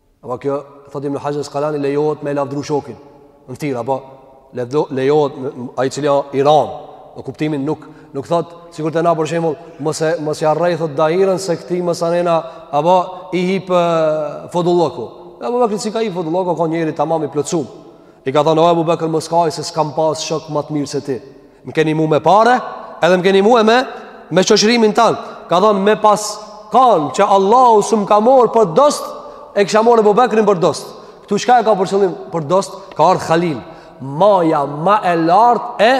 A: Po kjo, thot Ibn Haxher Askalani, lejohet me lavdru shokin Në ftyrë, po Lejohet, ai i cili ja din Në kuptimin nuk, nuk thot Sikur te na për shembull Mos, mos ja rrej, thot dahiren Se këtij mësa nena Apo i hip fodullëku. Ebu Bekrit s'i ka hip fodullëku. Ka kon njeri tamam i plotësum I ka thënë, o Ebu Bekër mos kaj se s'kam pas shok më të mirë se ti. Më ke ndihmu me pare, edhe më ke ndihmu e me, me shoqërimin tand. Ka thënë, me pas kanë që Allahu s'më ka marrë për dost, e kisha marrë Ebu Bekrin për dost. Këtu çka e ka për qëllim për dost, ka ardhë Khalil. Maja, ma e lartë e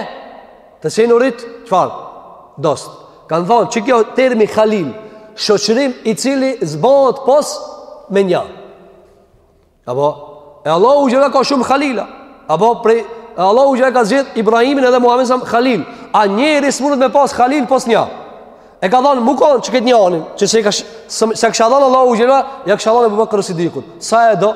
A: të qenurit, çfarë? Dost. Kanë thënë, që kjo termi Khalil, shoqërim i cili s'bohet pos me një. Apo, e Allah u gjitha ka shumë halila. Apo, prej, e Allah u gjitha ka zgjedh Ibrahimin edhe Muhammed Sam halil. A njeri s'mundet me pas halil pos nja. E ka thanë, mu ka që këtë një anin, që se, ka, se, se kisha dhanë Allah u gjitha, ja kisha dhanë Ebu Bekër Sidikut. Sa e do,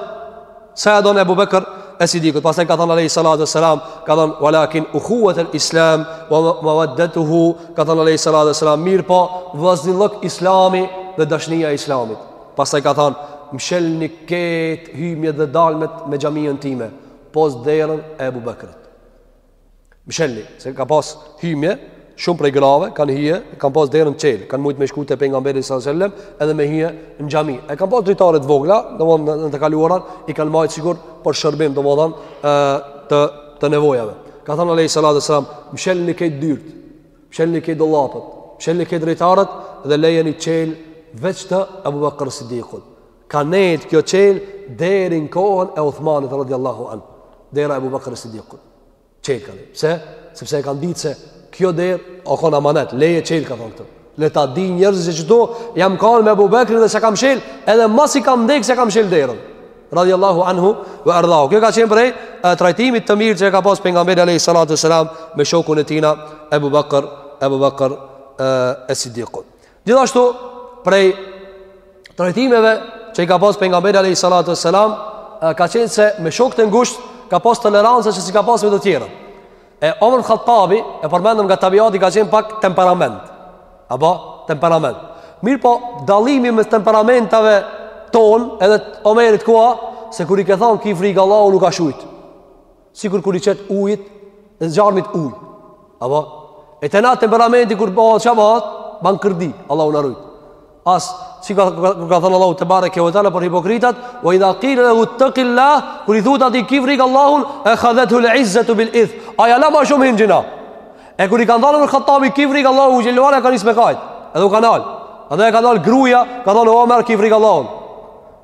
A: sa e do në Ebu Bekër Sidikut. Pastaj ka thanë Alehi Salatu Selam, ka thanë, walakin ukhuwwatul islam, wa mawaddetuhu, ka thanë Alehi Salatu Selam, mirëpo, vllaznillëk islami dhe dashnija e islamit. Pastaj ka thanë, Mshelni kejt hymjet dhe dalmet me xhaminë time, pos derën e Ebu Bekrit. Mshelni, se ka pas hymje, shumë prej grave, kanë hije, kanë pas derën çelë, kanë mujtë me shku te Pejgamberi së sëllem, edhe me hije në xhami. E kanë pas dritaret e vogla, domethanë, në të kaluaren, i kanë majtë sigur për shërbim, domethanë, të, të nevojave. Ka thanë, Alejhi Salatu ve Selam, Mshelni kejt dyrt, Mshelni kejt dollapët, mshelni kejt dritaret dhe lejeni çelë veç të Ebu Bekër Sidikut. Ka nejtë kjo çelë deri në kohën e Uthmanit radiallahu anë, dera e Ebu Bekër Sidikut. Çelë ka nejtë. Pse? Sepse e kanë ditë se kjo derë u konë amanet, leje çelë ka thonë këtë. Le ta dijnë njerëzit që qëtu jam kanë me Ebu Bekrin dhe s'e kam mshelë, edhe masi kam dekë s'e kam mshelë derën. Radiallahu anhu ve ardahu Kjo ka qenë prej e, trajtimit të mirë që e ka pas Pejgamberi Alehi salatu selam me shokun e tina Ebu Bakr Ebu Bakr es Siddiqut Gjithashtu prej trajtimeve që i ka pas Pejgamberi Alehi salatu selam Ka qenë se me shokt e ngushtë ka pas toleranca që s'i ka pas me të tjerët E Omar Khattabi, e përmendëm nga tabiati ka qenë pak temperament. Apo temperament. Mirëpo, dallimi mes temperamentave tonë edhe Omerit ku a, se kur i ke thonë ki frikë Allahu u ka shujt. Sikur kur i qet ujt e zjarrmit ujë. Apo e te na temperamenti kur po kallet, ban kërdi, Allahu na rujt. A si ka ku ka thënë Allahu te bareke ve teala për hipokritat, "Wa idha qila lahu taqillah", kur i thuhet atij ki frikë Allahun, "E khadhathu al-izzatu bil ithm." Ai ala ma shumë hin n'gjynah. E kur i kanë thanë Omer Khattabit ki frikë Allahu xhelal ka nis me kajt. Edhe u ka nal. Edhe ka dal gruaja, ka thënë Omer ki frikë Allahun.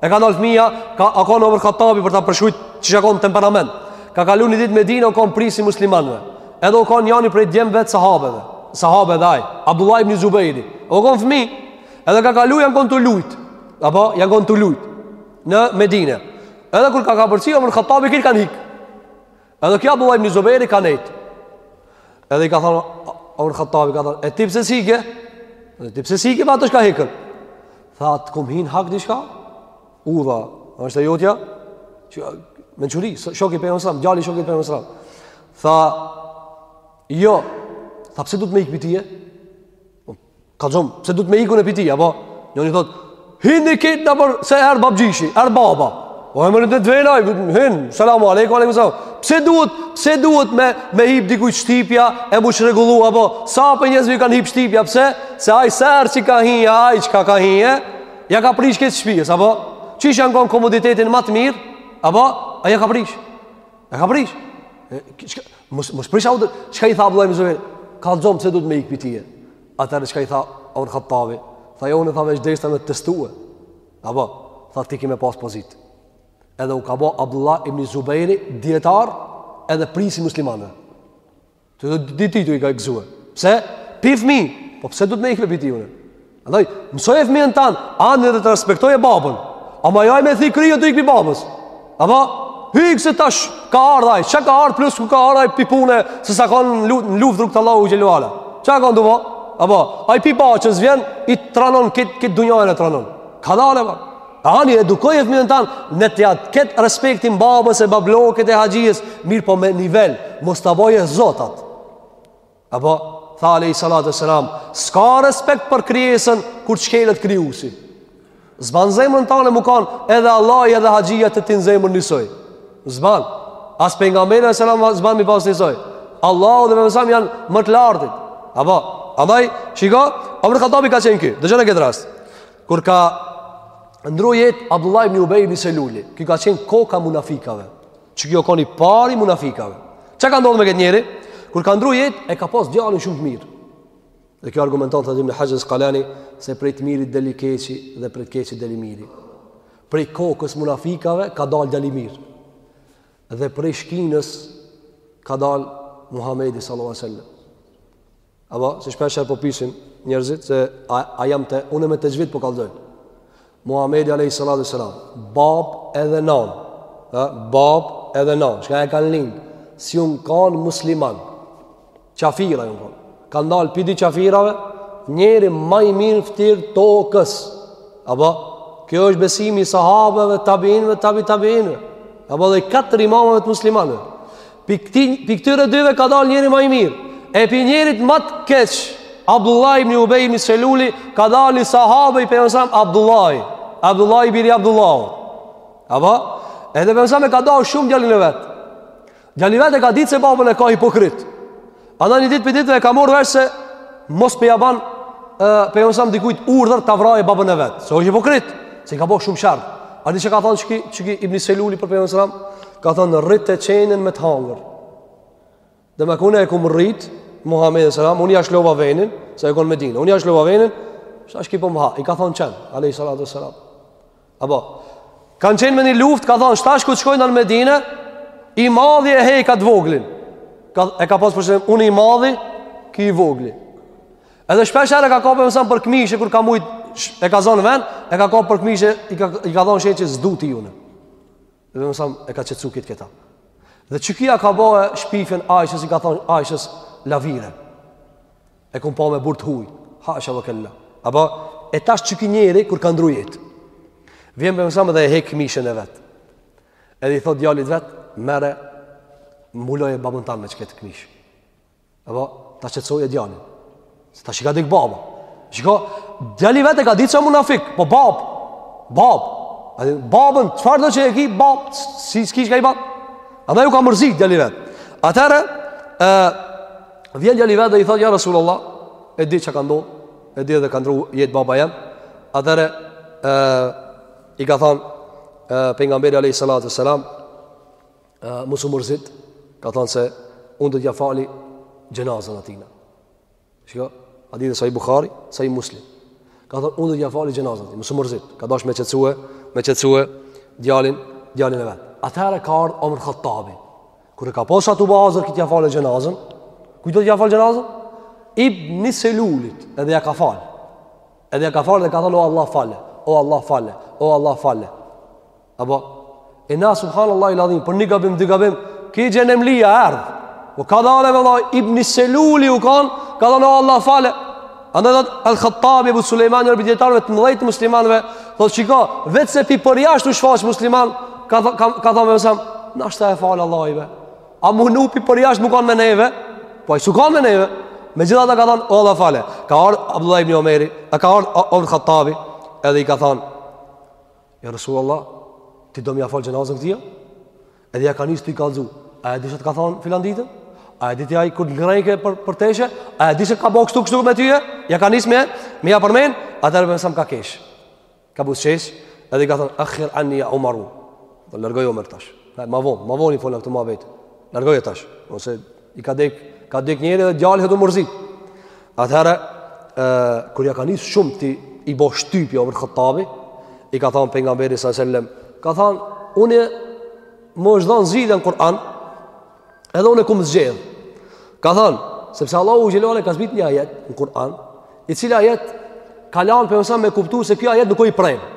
A: E ka dalë fëmija, ka, u kanë Omer Khattabi për ta përshkrujt qysh u kanë temperament. Ka kalu një ditë n'Medine, u kanë prijsi muslimanve. Edhe u kanë njani prej djemve të sahabeve. Sahabe edhe aj, Abdullah ibn Zubejri. U kanë fëmi, edhe ka kalu janë konë tu lujtë. Apo, janë konë tu lujtë. Në Medine. Edhe kur ka kapërcy, Omer Khattabi, kejt kanë hikë. Edhe ky Abdullah ibn Zubejri ka nejt. Edhe i ka thënë Omar Khattabi ka thënë, "E ti pse s'ike?" E ti pse s'ike me ata çka hikën? Tha, "Të kom hin hak diçka?" Udha, a është e jotja? I mençuri, shoku i Pejgamberit, djali i shokut i Pejgamberit. Tha, "Jo." Tha, "Pse duhet me ikë mi teje?" Kallzom, pse duhet me ik unë pi ti, apo? Njëri thot, hin në këtë na për se erdh babgjishi, erdh baba. O emër të dvenaj, hin, selam aleikum, aleikum selam. Pse duhet, pse duhet me me hip dikujt shtipja e m'u çrregullu apo sa po njerëzve ju kanë hip shtipja, pse? Se ai sa herë që ka hin, ai çka ka hin, ja ka prish këtë shtëpis, apo? Qish janë kon komoditetin më të mirë, apo? Ai ja ka prish. Ja ka prish. Mos mos prish, atëherë çka i tha Abdullah ibn Zubejri? Kallxom pse duhet me ik pi tije. Atëherë çka i tha Omer Hattabi? Tha jo, unë tha veç deshta me testue. Apo, tha ti ki me pas pozitë. Edhe u ka bo Abdullah ibn Zubejri dijetar edhe prijsi i muslimanëve. Të di titujt i ka gëzue. Pse? Pi fmij. Po pse duhet me ik pi tije unë? Andaj, mësoje fëmijën tanë, ani le të respektoje babën. Ama jo me thi kri, jo të ikë pi babës. Apo, hikë se tash ka ardh ai, çka ka ardhë plus ku ka ardh ai pi pune, se s'a kon në luftë, në luftë rrugë t'Allahut xhele ve ala. Që ka në duva? Apo, ai pi baçes vjen, e tranon këtë kit dunjanë e tranon. Kadale, ma. Ani edukoje fëmijën tanë, ne t'ja ketë respektin babës e bablokit e haxhijës, mirëpo me nivel, mos ta boje zot atë. Apo, tha alejhi salatu ve selam, s'ka respekt për krijesën kur të shkelet krijusi. S'ban n'zemrën tane m'u kanë edhe Allahi edhe haxhia te ti në zemrën njësoj. S'ban, as Pejgamberi alejhi selam s'ban m'i pas njësoj. Allahu dhe Pejgamberi alejhi selam janë më të lartit. Apo, andaj, shiko, Omer Hattabi ka qenë ky, dëgjoje këtë rast. Kur ka ndrru jetë Abdullah ibn Ubej ibn Seluli, ky ka qenë koka e munafikave. Që ky o kon i pari i munafikave. Çka ka ndodhë me këtë njeri? Kur ka ndrru jetë, e ka pas djalin shumë të mirë. Dhe kjo argumenton tha Ibn Haxher Askalani, se prej të mirit del i keqi dhe prej të keqit del i miri. Prej kokës munafikave ka dal djali i mirë. Dhe prej shkinës ka dal Muhamedi sallallahu alaihi wasallam. Apo, si shpeshherë po pisin njerëzit, se a, a jam të, unë me të gjvit po kallzoj. Muhamedi a.s. Bab edhe nan, ha? bab edhe nan, çka e kanë lind, s'jun kanë musliman, qafira jun kanë, kanë dalë pi di qafirave, njeri ma i mirë n'fëtirë t'tokës, apo, kjo është besimi i sahabeve, tabiinve, tabi tabiinve, apo dhe i katër imamëve të muslimanëve, Pi këtyre dyve ka dalë njeri ma i mirë. E pi njerit ma të keq, Abdullah ibn Ubej ibn Seluli, ka dalë një sahabi i Pejgamberit alejhi selam, Abdullahi. Abdullah i biri i Abdullahut. Apo? Edhe Pejgamberi alejhi selam e ka dashtë shumë djalin e vet. Djali i vet e ka ditë se babën e ka hipokrit. Ama një ditë prej ditëve e ka marrë vesh se mos po ja ban pejgamberi sallam dikujt urdhër ta vrajë babën e vet. Se është hipokrit, se ka bo shumë sherr. A di çka thon qiki qiki Ibn Seluli për pejgamberin sallam? Ka thon rrite qenin me të hangër. Demek unë e kum rrit Muhammed sallam, unë ja shlova venin, se u kon n'Medinë. Unë ja shlova venin, tash ki po më ha. I ka thon qen, alayhi salatu sallam. Apo, kanë qenë me një luft, ka thonë, tash kur të shkojmë në Medine, i madhi e hek të voglin. Ka, e ka pas për qëllim, unë i madhi, ki i vogli. Edhe shpesh herë e ka kapë pejgamberin sallam për këmishë, kur ka mujtë, e ka zonë vend, e ka kapë për këmishë, i ka, i ka dhanë shenjë që s'du ty unë. Pejgamberi sallam e ka qetësu kitë këta. Dhe qiki ja ka bo shpifjen Ajshës i ka thonë Ajshës lavire. E kumë pa me burë të hujë. Hasha ve kella. Apo, e tash qiki njeri kur ka ndru jetë. Vjen pejgamberi sallam dhe e hek këmishën e vetë. Edhe i thotë djalit vetë, merre, mbuloje babën tan me qët këmishë. Apo ta qetësojë djalin. Se tash i ka dek baba. Shiko, djali vetë e ka ditë se është munafik, po bab. Bab. A di babën, çfarëdo që e ki bab, s'ki shka i ban. Edhe ju ka mërzit djali vetë. Atëherë, ë vjen djali vetë dhe i thotë ja Rasulullah, e di çka ka ndodhur, e di edhe ka ndru jetë baba jem. Atëherë, ë i ka thënë pejgamberi alayhi salatu selam Mos u mërzit Ka thonë se Unë do t'ja fali xhenazën atina Shiko Hadithi Sahih Bukhari Sahih Muslim Ka thonë unë do t'ja fali xhenazën atina Mos u mërzit Ka dash me qetësue Me qetësue Djalin Djalin e vetë Atëherë ka ardhë Omer Khattabi Kur e ka pa se u ba hazër që t'ja fal xhenazën Kujt do t'ja fal xhenazën Ibn Selulit Edhe ja ka fal Edhe ja ka fal dhe ka thonë O Allah fale O Allah fale O Allah fale Apo, e na subhanallah il adhim, për një gabim, dy gabim, ki xhehnemlija, ardhë. O kadale vëllaj, ibn Seluli u kanë, ka thonë o Allah fale. Andaj dhe Al-Khattabi, Ebu Suleiman, njëri pi dijetarëve të mëdhej muslimanë, thotë shiko, vetëm se pi përjashta u shfaq musliman, ka, ka, ka thonë pejgamberi sallam, nashta e fal Allahi be. A mun pi përjashta m'u kanë me neve, po ai s'u kanë me neve. Megjithatë ka thonë o Allah fale, ka ardhë Abdullah ibn Omeri, a ka ardhë Omer Khattabi, edhe i ka thonë, Ja Resulallah, ti do me ja fal xhenazën këtij? Edhe ja ka nis t'i kallzu. A e di se të ka thon filan ditën? A e di ti ai kur ngrejke për për teshë? A e di se ka bo kështu kështu me ty? Ja ka nis me me ja përmend, atëherë pejgamberi sallam ka kesh. Ka buzëqesh, edhe i ka thon akhir anni ya Umar. Do largoj Umar tash. Ai ma von, ma voni fola këtu ma vet. Largoj tash, ose I ka dek, ka dek njeri dhe djali është mërzit. Atëherë, kur ja ka nisë shumë t'i bo shtypje Omer Khattabi, i ka thonë Pejgamberi alejhi selam, ka thonë, unë më është dhanë zgjidhja n'Kur'an, edhe unë e kum zgjedhë. Ka thonë, sepse Allahu xhelle ve ala ka zbrit një ajet në Kur'an, i cili ajet ka lanë Pejgamberin alejhi selam me kuptu se kjo ajet nuk o i premë.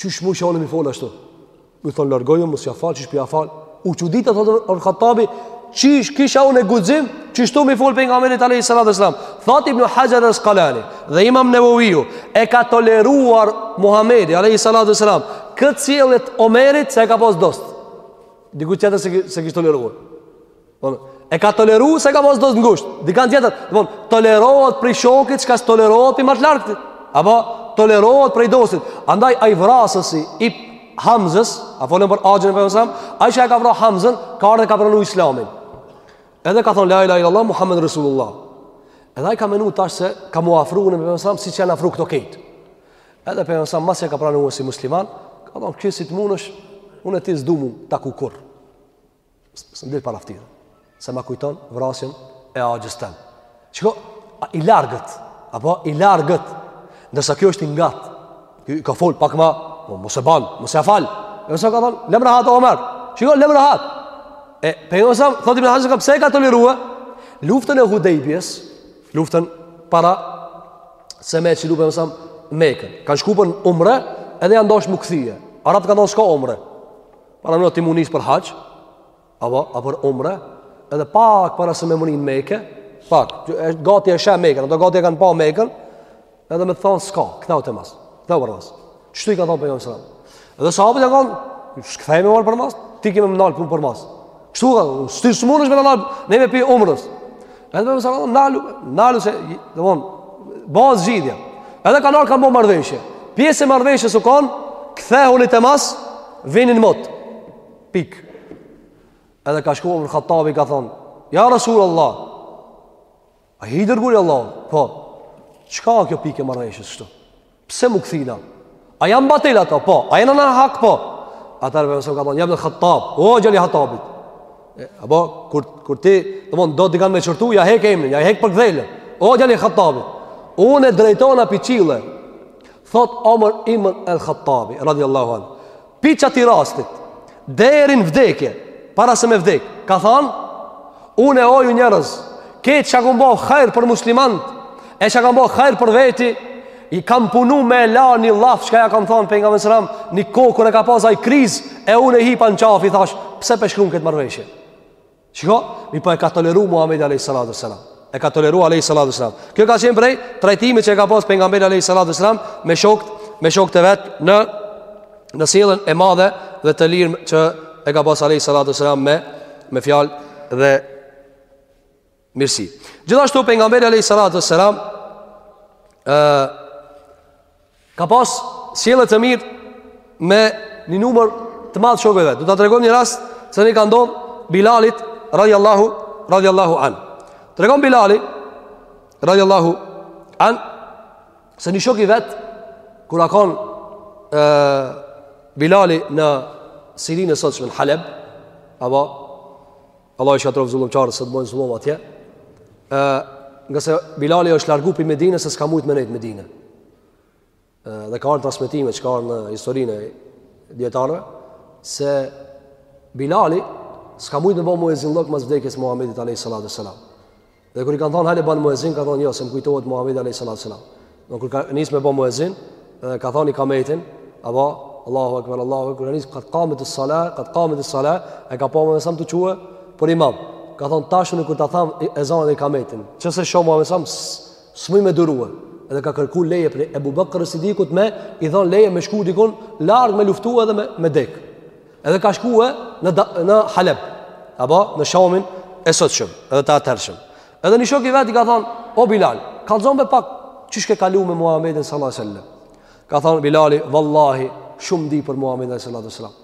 A: Qysh mujsha unë me i fol ashtu? Ju thonë largoju, mos ja fal, qysh po ja fal? U çudita, thotë Omer Khattabi, qysh kisha unë guxim qeshtu me i fol Pejgamberit alejhi salatu ve selam. Thotë Ibn Haxher Askalani, dhe imam Neveviu, e ka toleruar Muhammedi, alejhi salatu ve selam, këtë sjellje t'Omerit se e ka pas dost. Dikan tjetër s'e, s'e kish toleruar. Don, e ka toleru se e ka pas dost të ngusht Dikan tjetër don, Tolerohet prej shokit Çka s'tolerohet prej ma të largtit Apo tolerohet prej dostit Andaj ai vrasësi i Hamzës A folëm për axhën e Pejgamberit alejhi selam Ai që e ka vra Hamzën Ka ardhë e ka pranu islamin Edhe ka thonë la ilahe il-lallah Muhammed Resulullah Edhe ai ka menu tash se Ka mu afru me Pejgamberin alejhi selam Siç janë afru këto krejt Edhe Pejgamberi alejhi selam Masi e ka pranu si musliman Ka thonë kqyr si t'munësh Unë e ti s'du mu taku kurrë S'më del para ftyre. Se ma kujton vrasjen e axhës tem. Shiko, i largët. Apo, i largët. Ndërsa kjo është i ngatë. Kjo i ka folë pak ma. Po, mos e banë, mos ja fal. Pejgamberi alejhi selam ka thonë, lemë rahat, Omer. Shiko, lemë rahat. E, Pejgamberi alejhi selam, thotë Ibn Haxheri, pse e ka toleru? Luftën e Hudejbijes, luftën para se me e çliru Pejgamberi alejhi selam Mekën. Kanë shku për umre, edhe janë dashtë mu kthy. Arabët kanë thonë, s'ka umre. Parameno ti mu nis për haxh Apo, a për umre Edhe pak para se me mrri n'Mekë Pak, gati e sheh Mekën Ato gati e kanë pa Mekën Edhe me thonë s'ka, kthenu te mas Kthenu përmas Qështu i ka thonë Pejgamberi alejhi selam Edhe sahabët e kanë S'kthejmu përmas Ti ke me nalë punën përmas Kështu ka, ti s'munesh me nalë neve pi umrës. Edhe Pejgamberi alejhi selam nalu, nalu, nalu se, domon, ba zgjidhja. Edhe kanë ardhë kanë bo marrëveshje. Pjesë e marrëveshjes u kanë, kthehuni te mas, vini n'mot. Pikë. Edhe ka shku Omer Khattabi, ka thonë, ja Rasul Allah, A i dërguri i Allahut, po, çka kjo pikë e marrëveshjes shtu? Pse mu kthy na? A janë batil ato, po, a jena në hak, po. Atëherë Pejgamberi alejhi selam ka thonë, ja ibn Khattab, o djali i Hatabit. E, apo, kur, kur ti, domon, do dikan me qortu, ja hek emnin, ja hek përkëdheljen, o djali i Hatabit. Unë drejtona pi qielli, Thot Omer Ibn el-Khattabi, radiallahu anhu, pi qati rastit, deri n'vdekje, para se me vdek, ka than, unë, o ju njerëz, krejt çka kum bo hajr për muslimant, e çka kum bo hajr për veti, i kam punu me la një llaf, çka ja kam than, Pejgamberit alejhi selam, një kohë kur e ka pas ai krizë, e unë i hipa në qafë, thash, pse po e shkrun këtë marrëveshje? Shiko, mirëpo e ka toleru Muhammedi a.s. E ka toleru a.s. Kjo ka qenë prej, trajtimit që e ka pas Pejgamberi a.s. me shokt, me shokt e vet në, në sjelljen e madhe dhe të lirë që e ka pas a.s. me, me fjalë dhe mirësi. Gjithashtu Pejgamberi a.s. Ka pas sjellje të mirë me një numër të madh shokëve vet. Do ta tregoj një rast se i ka ndodh Bilalit radiallahu radiallahu an. Tregon Bilali radiallahu an se një shok i vet kur ka kon ë Bilali në Sirinë e sotshme në Haleb apo Allah i shkatrroftë zullumqarët se të bojnë zullum atje e, Ngase Bilali është largu prej Medine se s'ka mujt me nejt n'Medine e, Dhe ka ardh në transmetime që ka ardh në historinë e dijetarëve Se Bilali s'ka mujt me bo muezinllëk mas vdekjes Muhammedit a.s. Dhe kur i kanë thonë hajde ban muezin, ka thonë jo, se më kujtohet Muhamedi alayhi salatu sallam. Do kur ka nis me bë muezin, ka thonë kametin, apo Allahu akbar Allahu akbar, nis qad qamet as-salat, qad qamet as-salat, e ka pa Pejgamberin a.s. tu u çu për imam. Ka thonë tash unë kur ta tham ezanin e kametin, që s'e shoh Pejgamberin a.s. s'muj me duru. Edhe ka kërku leje prej Ebu Bekr Sidikut me i dhon leje me shku dikun larg me luftua edhe me me dek. Edhe ka shkue në, në Halep, apo në Shamin e sotshëm, edhe të athershëm. Edhe një shok i vet i ka thonë, o Bilal, kallzom pak, qysh ke kalu me Muhammedin sallallahu alaihi wasallam. Ka thënë Bilali, vallahi, shumë di për Muhammedin sallallahu alaihi wasallam.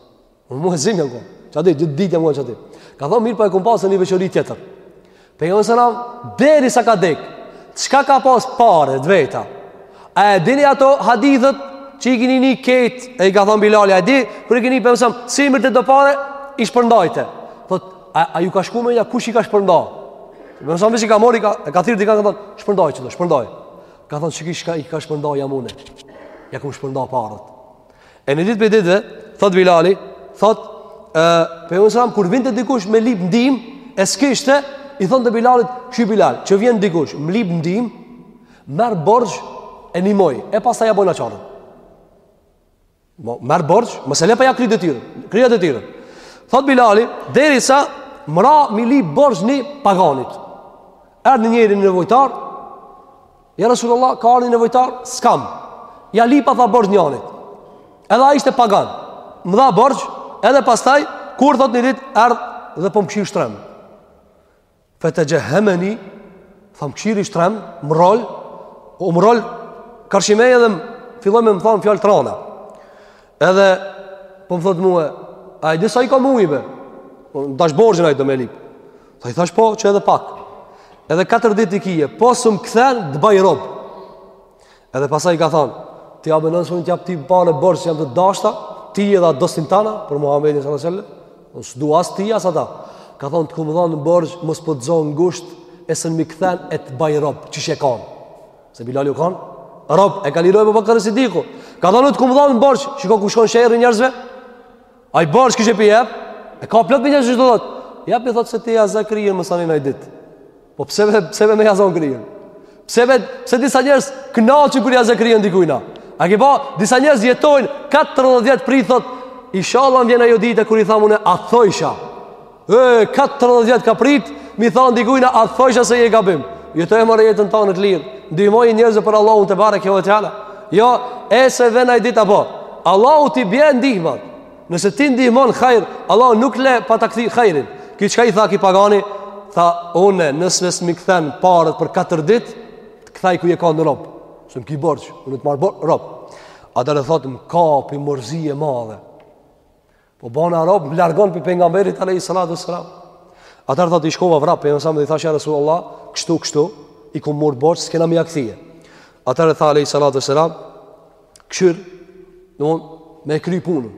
A: Unë muezin jam kon. Çdo ditë jam kon qaty. Ka thënë mirëpo e kum pas edhe një veçori tjetër. Pejgamberi a.s., derisa ka dek, çka ka pas pare, t'veta, a e dini ato hadithet, që i kini ni krejt, e i ka thonë Bilali, a di, kur i kini ni, Pejgamberi a.s. si i merrte do pare, i shpërndajte. Thot, a, a ju ka shku menja, kush i ka shpërnda? Pejgamberi a.s. veç i ka marrë, ka, e ka thirrë dikan, ka thonë, shpërndaj qeto, shpërndaj. Ka thonë, qiky që i ka shpërnda jam unë, ja kom shpërnda paret. E një ditë prej ditëve, thot Bilali, thot, e, Pejgamberi a.s., kur vinte dikush me lip ndim, e s'kishte, i thonte Bilalit, kqyr Bilal, që vjen dikush, me lyp ndim, merr borxh e nimoj, e pastaj ja bojmë na çaren. Merr borxh, mos e le pa ja kry detyrën, kryja detyrën. Thot Bilali, derisa mërrina me i lyp borxh një paganit. Erdh një njeri nevojtar, Ja Resulullah, ka ardh ni nevojtar, s'kam. Ja lipa tha borxh njanit. Edhe ai ishte pagan. Më dha borxh, edhe pastaj, kur thot një dit, erdh dhe po më kshir shtrem. Fetexhehhemeni, tha më kshiri shtrem, mrrol, u mrrol, karshi meje edhe më, filloj me më thonë fjalë t'rana. Edhe, po më thot muhe, a e di sa i ka mujve, m'dhash borxhin ai do me e lip. Tha i thash po qe edhe pak. Edhe katër ditë i kije, po s'm'i kthen të baj rob. Edhe pastaj ka thon, ti a menon se unë t'jap ty pare borxh qi jam të dashta ty, ti edhe atë dostin tan a për Muhamedin sallallahu alaihi wasallam. Unë s'du as ty as ata. Ka thon t'i kum dhon borxh, mos po të zon ngusht e s'un m'i kthen e të baj rob. Qysh je kanë? Se Bilali u kanë rob e ka lirojë Abu Bakr Sidiku. Ka thon t'i kum dhon borxh, shiko ku shkon sherri i njerëzve. Ai borxh kishe po i jep E ka plot me njerëz qi thot jepi thotë se ti ja zë kryen me sa ni naj dit Po pse me, pse me me ja zonë kryen Pse me, pse disa njerëz kënaqen kur ja zë kryen dikujna A ki pa, disa njerëz jetojnë 40 vjet pret thotë Inshallah vjen ajo dita kur i tham une A t'thojsha E, 40 vjet ka prit, me i thonë dikujna, a t'thojsha se je gabim. Jetoje more jetën tane të lirë, ndihmoj njerëzve për Allahun tebareke ve teala. Jo, e se vjen ajo dita, po Allahu ti bje ndihmat. Nëse ti ndihmon hajr, Allahu nuk le pa ta kthy hajrin. Ky çka i tha ky pagani, tha une nëse s'mi këthen parët për 4 dit, të këthaj ku je kanë rob. Se më ki borxh, unë të marr borxh, rob. Athere thotë, më kapi mërzi e madhe. Po m'bon rob m'largon prej pejgamberit alayhi salatu sallam. Ather thotë i shkova vrap pejgamberit sallallahu alaihi wasallam dhe i thashë ja Rasulullah, kështu kështu i kum morr borxh s'kena me ja kthye. Ather tha alayhi salatu sallam, "Kshir, a mun me e kry punën."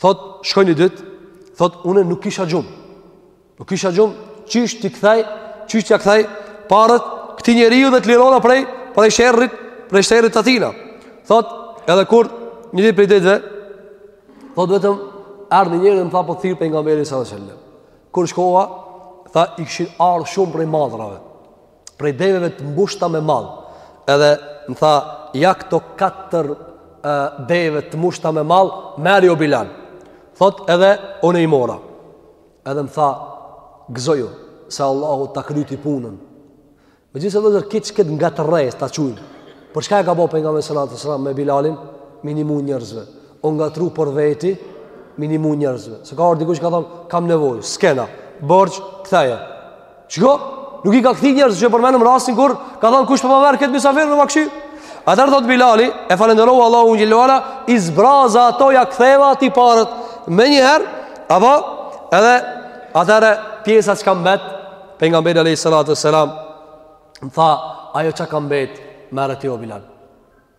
A: Thot, shkoj një dy, thot unë nuk kisha gjumë. Nuk kisha gjum qysh t'ja kthaj, qysh t'ja kthaj parët këtij njeriu dhe të lirona prej prej sherrit, prej sherrit të atina. Thot, edhe kur një ditë prej ditëve, thot vetëm erdhi njëri dhe më tha po t'thirr pejgamberi sallallahu alajhi wasallam. Kur shkova, tha i kishin ardhur shumë prej mallrave, prej deveve të mbushta me madh. Edhe më tha ja këto katër deve të mbushta me madh, merri o Bilal. Thot edhe unë i mora. Edhe më tha, gëzoju, se Allahu ta kryti punën. Me gjithë se dhe zor, kit dhe këtë ngatërres ta çun. Për çka e ka bo pejgamberi alayhi salatu sallam me Bilalin? Me i nimu njërzve. U ngatrru për veti, me i nimu njërzve. Se ka ardh dikush ka thonë, kam nevojë, s'kena, borxh, ktheje. Shiko, nuk i ka këtij njerëz që përmendëm rastin kur ka thënë kush po më merr këtë mysafir me makshi. Atëherë thot Bilali, e falënderova Allahun xhelalu, i zbraza ato ja ktheva atij paret menjëherë, apo edhe atëherë pjesa që kanë mbet, pejgamberi alayhi salatu selam më tha, ajo çka ka mbet, merre ti o Bilal.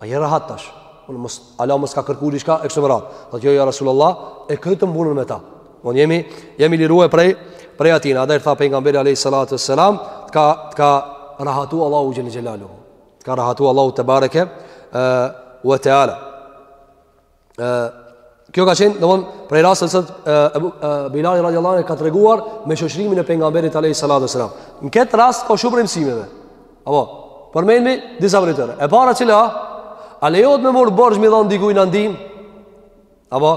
A: A je rahat tash? Unë mos ala mos ka kërkuar diçka e kështu me radhë. Thotë jo ja Rasulullah, e këtë të mbulur me ta. Unë jemi jemi liruar prej prej atina. Atëherë tha pejgamberi alayhi salatu wassalam, të ka të ka rahatu Allahu xhele xhelaluhu. Të ka rahatu Allahu tebareke wa taala. Kjo ka qenë, domthon, prej rasteve se Bilal radiallahu anhu ka treguar me shoqërimin e pejgamberit alayhi salatu wasalam. Në këtë rast ka shumë prej mësimeve. Apo, po përmendim disa prej tyre. E para cila, a lejohet me mor borxh me i dhon dikujt në ndihmë? Apo,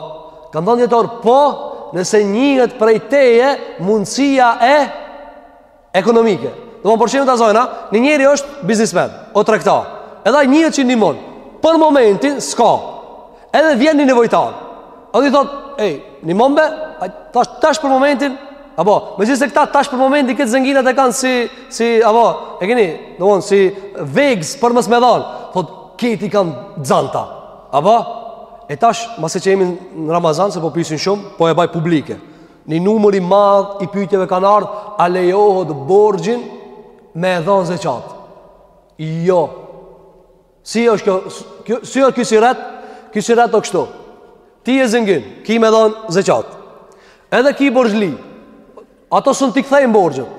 A: kanë thënë dijetarët po, nëse njihet prej teje mundësia e ekonomike. Domethon për shembull ta zomë, një njeri është biznesmen, o tregtar. Edhe ai njihet që ndihmon. Për momentin s'ka. Edhe vjen një nevojtar. Ai i thot, "Ej, ndihmom, tash tash për momentin, apo, megjithëse këta tash për momentin këtë zenginat e kanë si si apo, e keni, domthon si vegëz për mos me dhon." Thot, "Këti kam xanta." Apo, e tash masi që jemi në Ramazan se po pyesin shumë, po e baj publike. Një numër i madh i pyetjeve kanë ardhur, a lejohet borxhin me e dhënë zeqat? Jo. Si është kjo, kjo si është ky suret? Ky suret o kështu. Ti je zengin, ki me dhënë zeqat. Edhe ki borxhli. Ato s'un t'i kthejnë borxhin.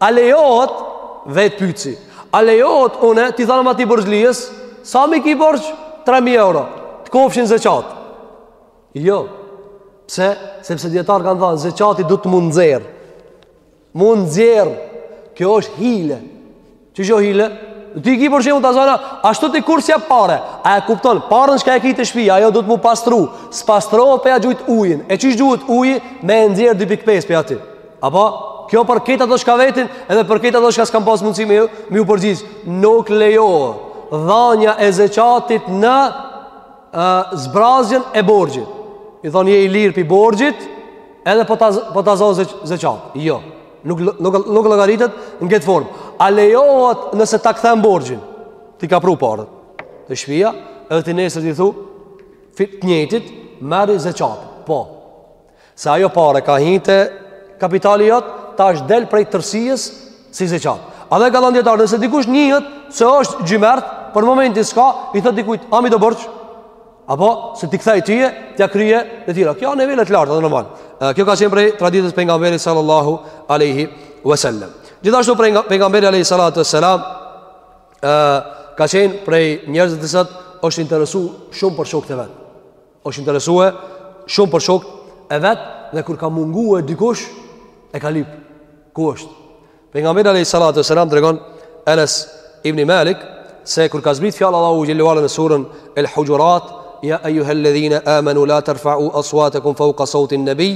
A: A lejohet vet pyetsi? A lejohet unë t'i tham atij borxhlisë, sa m'i ki borxh? 3000 euro. Të kofshin zeqat. Jo. Pse? Sepse dijetarët kanë thënë zeqati duhet m'u nxjerr. M'u nxjerr. Kjo është hile. Qikjo hile? Ti ki për shembull ta zomë, ashtu ti kurse pare. A e kupton? Paren çka e ki te shpi, ajo duhet m'u pastru. S'pastrohet pa ja gjujt ujin. E qysh gjuhet uji me e nxjerr 2.5 prej aty. Apo kjo për këta do çka vetin, edhe për këta do çka s'kam pas mundësi me ju, me ju përgjigj. Nuk lejohet. Dhanja e zeqatit në zbrazjen e borxhit. I thon je i lirë prej borxhit, edhe po ta po ta zo ze, zeqat. Jo, nuk, nuk, nuk llogaritet në këtë formë. A lejohet nëse ta kthen borxhin, t'i ka pru paret te shpia, edhe ti nesër ti i thu të njëjtit, merri zeqat. Po, Se ajo pare ka hi te kapitali jot, tash del prej tërsisë si zeqat. Edhe kanë thënë dijetarët, nëse dikush njihet se është xhymert, për momentin s'ka, i thotë dikujt, ami do borxh, apo se t'i kthej ty e, t'ia kryej e tjera. Kjo në nivelet e larta, dhe normal. Kjo ka qenë prej traditës pejgamberit sallallahu aleyhi vesellem. Gjithashtu pejgamberi aleyhi sallatu vesellem, ka qenë prej njerëzit të cilët është interesu shumë për shokët e vet. Është interesue shumë për shokët e vet dhe kur ka mungue dikush e ka lyp. Ku është? Pejgamberi alayhi salatu selam tregon Anas ibn Malik se kur ka zbrit fjala e Allahut xhele ue ala në surën El Hujurat, ya ayyuha alladhina amanu la tarfa'u aswatakum fawqa sawti an-nabi.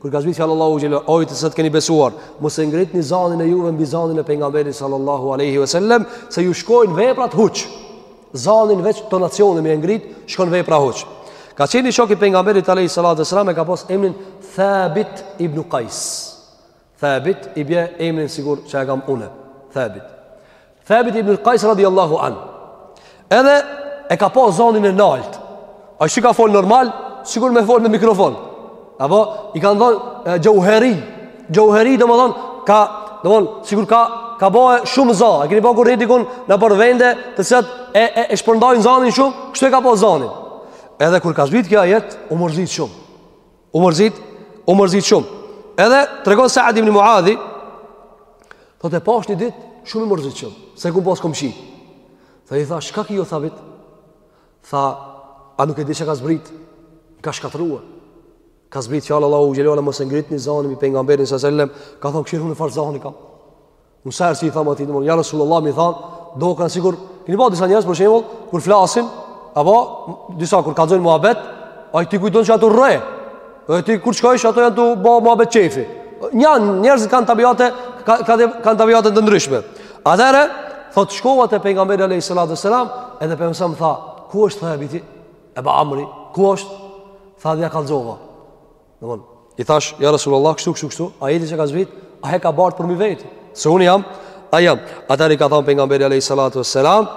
A: Kur ka zbrit fjala e Allahut xhele ue ala, o ju të cilët keni besuar, mos e ngritni zanin e juve mbi zanin e pejgamberit sallallahu alaihi wasallam, se ju shkojnë veprat huq. Zanin veç tonacionin me ngrit, shkon vepra huq. Ka qenë shok i pejgamberit alayhi salatu wasalam e ka pas emrin Thabit ibn Qais. Thabit i bie emrin sikur që e kam unë. Thabit. Thabit ibn Qais radiallahu an. Edhe e ka pas zanin e nalt. Ai që ka folë normal, sikur me folë në mikrofon. Apo, i kanë thonë xhauheri. Xhauheri, domethonë, ka, domethonë, sikur ka, ka ba shumë za. A e kini pa kur rri ti kun nëpër vende të cilat e, e, e shpërndajnë zanin shumë, kështu e ka pas zanin. Edhe kur ka zbrit ky ajet, u mërzit shumë. U mërzit, u mërzit shumë. Edhe, tregon Saad ibn Muadhi, thotë e pashë një ditë, shumë i mërzitshëm. Se e kom pas komshi. Dhe i thashë, çka ki ja Thabit? Tha, a nuk e di çka ka zbrit? Ka shkatrrua. Ka zbrit fjala e Allahut xhele ue ala mos e ngritni zanin mi pejgamberin së sellem, ka thonë kqyre unë çfarë zani kam. Unë sa herë si i tham atij, ja Rasulullah me thanë, dokna sikur, keni pa disa njerëz për shembull, kur flasin, apo, disa kur kallxojnë muhabet, ai ti kujton që a tu rreh, Dhe ti kur shkojsh ata janë tu bë muhabet qejfi. Jan njerëz që kanë tabiate, kanë kanë tabiate të ndryshme. Atëherë thot shkova te pejgamberi alayhi salatu sallam, edhe pejgamberi më tha, ku është Thabiti? Eba Amri, ku është? Tha edhe ia kallxova. Domthon, i thash ja Rasulullah, kështu kështu kështu, ajeti që ka zbrit, ai e ka bart përmi veti. Se un jam, ai jam. Atëherë ka thënë pejgamberi alayhi salatu sallam,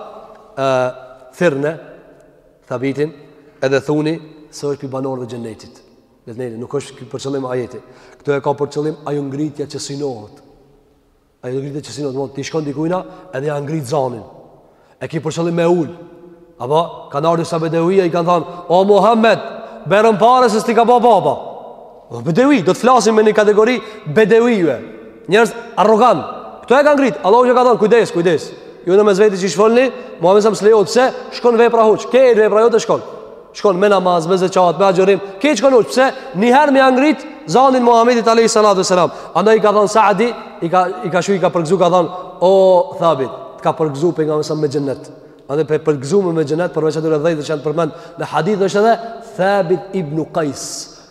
A: ë thirrne Thabitin edhe thuni se është prej banorëve të xhennetit. Të xhennetit, nuk është për qëllim ajeti. Këtu e ka për qëllim ajo ngritja që synohet. Ajo ngritja që synohet. Ti i shkon dikujna edhe ja ngrit zanin. E ki për qëllim me e ulë. Apo, kanë ardhë disa bedevi e i kanë thanë, o Muhammed, bjerëm pare se s't'i ka ba baba. O bedewi, do të flasim me një kategori bedewive. Njerëz arrogant. Kto e kanë ngrit? Allahu që ka thënë kujdes, kujdes. Ju në mes veti qysh folni, Muhamedi sa msleu pse? Shkon vepra huq. Krejt vepra jote shkon. Shkon me namaz, me zeqat, me agjërim. Krejt shkon huq pse? Një herë me ngrit zanin Muhamedit alayhi salatu wasalam. Andaj ka thënë Saadi, i ka i ka shku e ka përgzu ka thënë, "O Thabit, të ka përgzu pejgamberi sa me xhennet." Andaj prej përgzumve me xhennet përveç atyre 10 që janë përmend në hadith është edhe Thabit ibn Qais.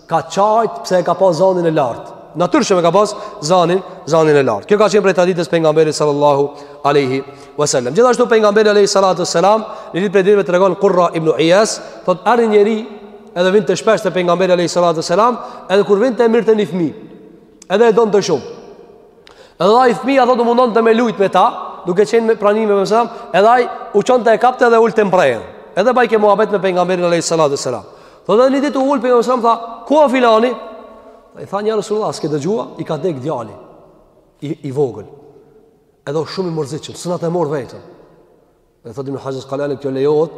A: ka qajt pse e ka pas zanin e lartë. Natyrshëm e ka pas zanin, zanin e lartë. Kjo ka qenë prej traditës pejgamberit sallallahu alaihi wasallam. Gjithashtu pejgamberi alaihi salatu wasalam, një ditë prej ditëve tregon Qurra ibn Iyas, thotë ardh një njeri edhe vinte shpesh te pejgamberi alaihi salatu wasalam, edhe kur vinte e mirrte një fëmijë. Edhe e donte shumë. Edhe ai fëmija thotë u mundonte me lujt me ta, duke qenë në prani me pejgamberin sallam, edhe ai u çonte e kapte dhe ulte n'prehën. Edhe bajke muhabet me pejgamberin alayhi salatu sallam. Thotë një ditë u ul pejgamberi sallam tha, "Ku o filani?" I thanë, "Ja Resulullah, s'ke dëgjua, i ka dek djali i i vogël." Edhe o shumë i mërzitshëm, s'mun ta morr veten. Dhe thotë Ibn Haxher Askalani kjo lejohet,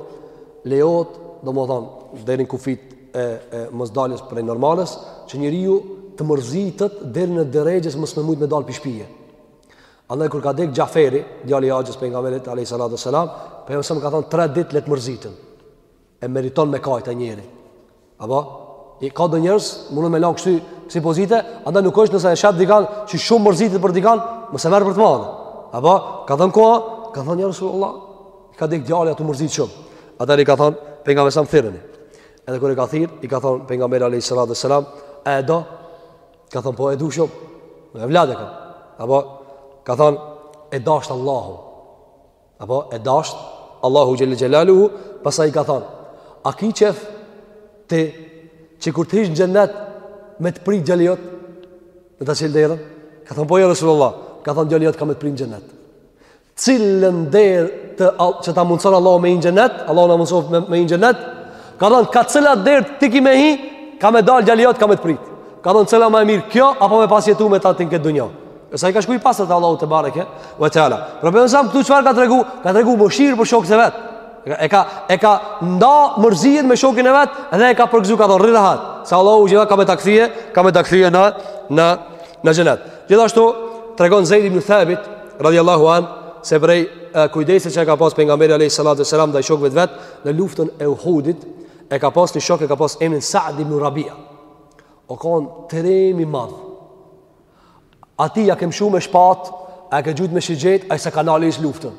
A: lejohet, domethënë, deri në kufit e, e mos daljes prej normales, që njeriu të mërzitet deri në derexhe mos me mujt me dal pi shpie. Andaj kur ka dek Xhaferi, djali i axhës pejgamberit alayhi salatu sallam, pejgamberi sallam ka thënë 3 ditë le t'mërziten. e meriton me kajt e njeri. Apo? I ka do njerëz, mundu me lanë kështu kësi pozite, andaj nuk është nëse e sheh dikan që shumë mërzitet për dikan, mos e merr për të madhe. Apo? Ka thënë ku a, ka thënë ja Resulullah, i ka dek djali a tu u mërzit shumë. Atëherë i ka thënë, pejgamberi sallam thirreni. Edhe kur e ka thirr, i ka thënë pejgamberi alejhi salatu wasalam, e do, ka thënë po e du shumë, evlad e kam. Apo? Ka thënë, e dashtë Allahu. Apo e dasht Allahu xhelle xhelaluhu, pastaj i ka thënë, a ki qejf ti që kur të hish në xhennet me të prit djali jot? Me ta çel derën? Ka thënë po ja Resulullah, ka thënë djali jot ka me të prit në xhennet. Cilën derë që ta mundson Allahu me hi në xhennet, Allahu na mundsoftë me hi në xhennet. Ka thënë ka cila derë ti ki me hi, ka me dal djali jot ka me të prit. Ka thënë cila ma e mirë kjo apo me pas jetu me ta ti n'këtë dunjë. E sa i ka shku i pastër është Allahu tebareke ve teala Pra pejgamberi sallam këtu çfarë ka tregu Ka tregu mëshirë për shokët e vet E ka, e ka nda mërzinë me shokin e vet Edhe e ka përgzu ka thonë rri rahat Se Allahu gjitha ka me ta kthy Ka me ta kthy në, në, në xhennet Gjithashtu tregon Zejd ibn Thabit Radhi Allahu an Se prej e, kujdesit që e ka pas pejgamberi alejhi salatu we selam ndaj shokëve të vet Në luftën e Uhudit E ka pas një shok e ka pas emnin Saad ibn Rabia O konë trim i madh Ati i ka mshu me shpat, a e ka gjujt me shigjet, ai s'e ka nal hiç luftën.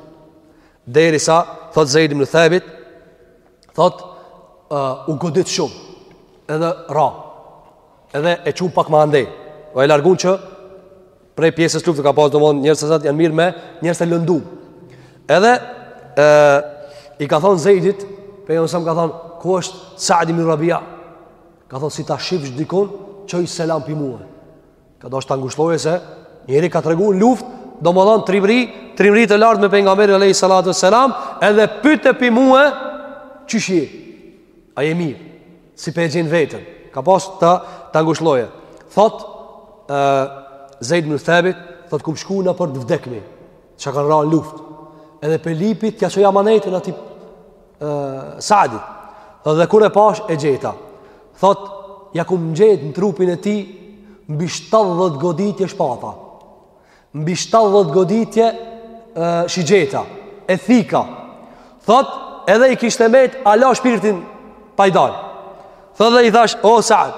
A: Derisa, thot Zejd ibnu Thabit, thot, uh, u godit shumë, edhe ra, edhe e çum pak ma andej, e largun që, prej pjesës luftës, ka pas domon njerëz të cilt janë marrë me, njerëz të lëndu. Edhe, e, i ka thonë Zejdit, pejgamberi a.s. m'ka thonë, ku është Sad ibnu Rabia? Ka thonë si ta shifsh dikun, çoji selam pi mua. Ka dosh ta ngushllojë se njeri ka tregu n'luftë, domethan trimëri, trimëri të lartë me pejgamberin alayhi salatu selam, edhe pyte pi mua qysh je. A je mirë? Si pe gjen veten? Ka pas ta ta ngushllojë. Thot ë uh, Zeid ibn Thabit, thot kum shku nëpër të vdekmit. Çka kanë ra n'luftë. Edhe pe lypi t'ja çoj amanetin atij Saadit. Dhe kur e pash e gjeta. Thot, ja kum gjet në trupin e tij, mbi 70 goditje shpata. Mbi 70 goditje e, shigjeta, e thika. Thot, edhe i kishte met, ala shpirti pa i dal. Thot dhe i thash, o Saad,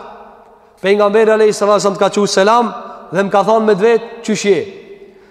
A: pejgamberi alayhi salam të ka çu selam, dhe më ka thonë me t'vet, qysh je.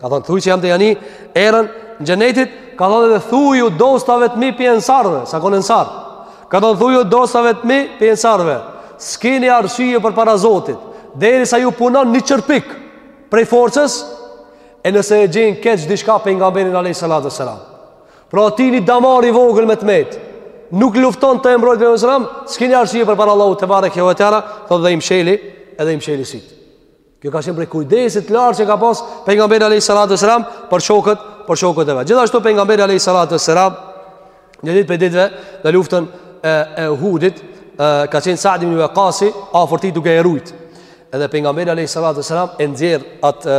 A: Ka thonë, thuj që jam te e ni, erën e xhenetit, ka thonë dhe thuju dostave të mi prej ensarve, se a konë ensar. Ka thonë, thuju dostave të mi prej ensarve, s'kini arsye përpara Zotit, derisa ju punon një qërpik prej forcës, e nëse e gjen keq diçka pejgamberin alayhi salatu selam. Pra ti një damar i vogël me të met, nuk lufton te e mbrojt pejgamberin a.s., s'kini arsye përpara Allahut tebareke ve teala, thotë dhe i msheli, edhe i msheli sytë. Kjo ka qenë prej kujdesit të lartë që ka pas pejgamberi alayhi salatu selam për shokët, për shokët e vet. Gjithashtu pejgamberi alayhi salatu selam një ditë prej ditëve në luftën e, e Uhudit ka qenë Sa'd ibn Ebi Waqasi afër tij duke e rujt. Edhe pejgamberi alayhi salatu selam e nxjerr atë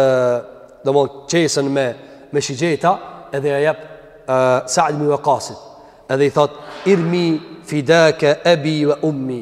A: domon qesën me me shigjeta edhe ja jep Sa'd ibn Ebi Waqasit. Edhe i thot irmi fidaka abi wa ummi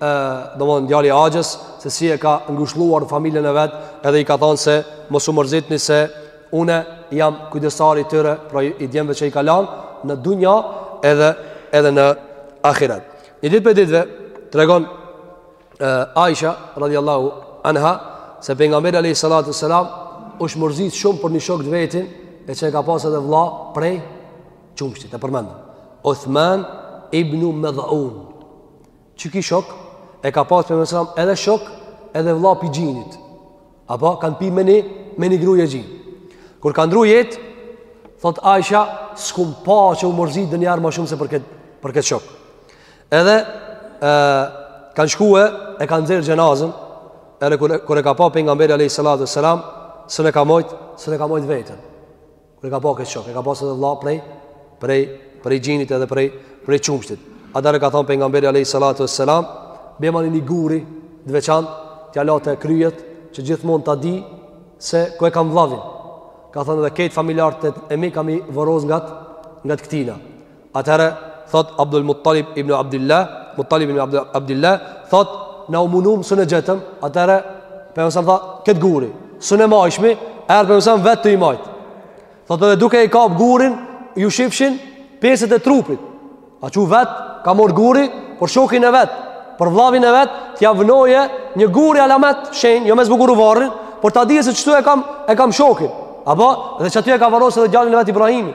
A: domethon djali i axhës se si e ka ngushëlluar familjen e vet, edhe i ka thënë se mos u mërzitni se unë jam kujdestar i tyre, pra i djemve që i ka lënë në dunja edhe edhe në ahiret. Një ditë prej ditëve tregon Aisha radhiyallahu anha se pejgamberi alayhi salatu sallam është mërzit shumë për një shok të vetin e që e ka pasë edhe vlla prej qumshtit e përmendëm Uthman ibn Mad'un Qiky shok, e ka pas pejgamberi a.s. edhe shok, edhe vla pi gjinit. Apo, kanë pi me një, me një gruje gjin. Kur ka ndrru jetë, thot Aisha, s'kom pa që u mërzit ndonjëherë ma shumë se për këtë, për këtë shok. Edhe, e, kanë shkue, e kanë nxjerr xhenazën, edhe kur, kur e ka pa pejgamberi a.s. S'un e ka majt, s'un e ka majt veten. Kur e ka pa këtë shok, e ka pas edhe vëlla prej prej prej gjinit edhe prej prej qumshtit. Atëherë ka thon pejgamberi alayhi salatu wassalam, bemani një guri të veçantë, t'ia la te kryet që gjithmonë ta di se ku e kam vllavin. Ka thënë edhe krejt familjarët e mi kam me i vorros nga ngat këtina. Atëherë, thot Abdul Muttalib ibn Abdillah, Muttalib ibn Abdillah, thot, na u munum s'un e gjetëm, atëherë, pejgamberi a.s. tha, këtë guri, s'un e majshmi, erdh pejgamberi a.s. vetë tu e majtë. Thot edhe duke i kap gurin, ju shifshin pjesët e trupit. A çu vetë, ka mor guri, për shokin e vet, për vllavin e vet, t'ia vnoje një guri alamet shenjë, jo me zbukuru varrin, por ta dije se qëtu e kam, e kam shokin. Apo, dhe qaty e ka varrosë edhe djalin e vet Ibrahimin.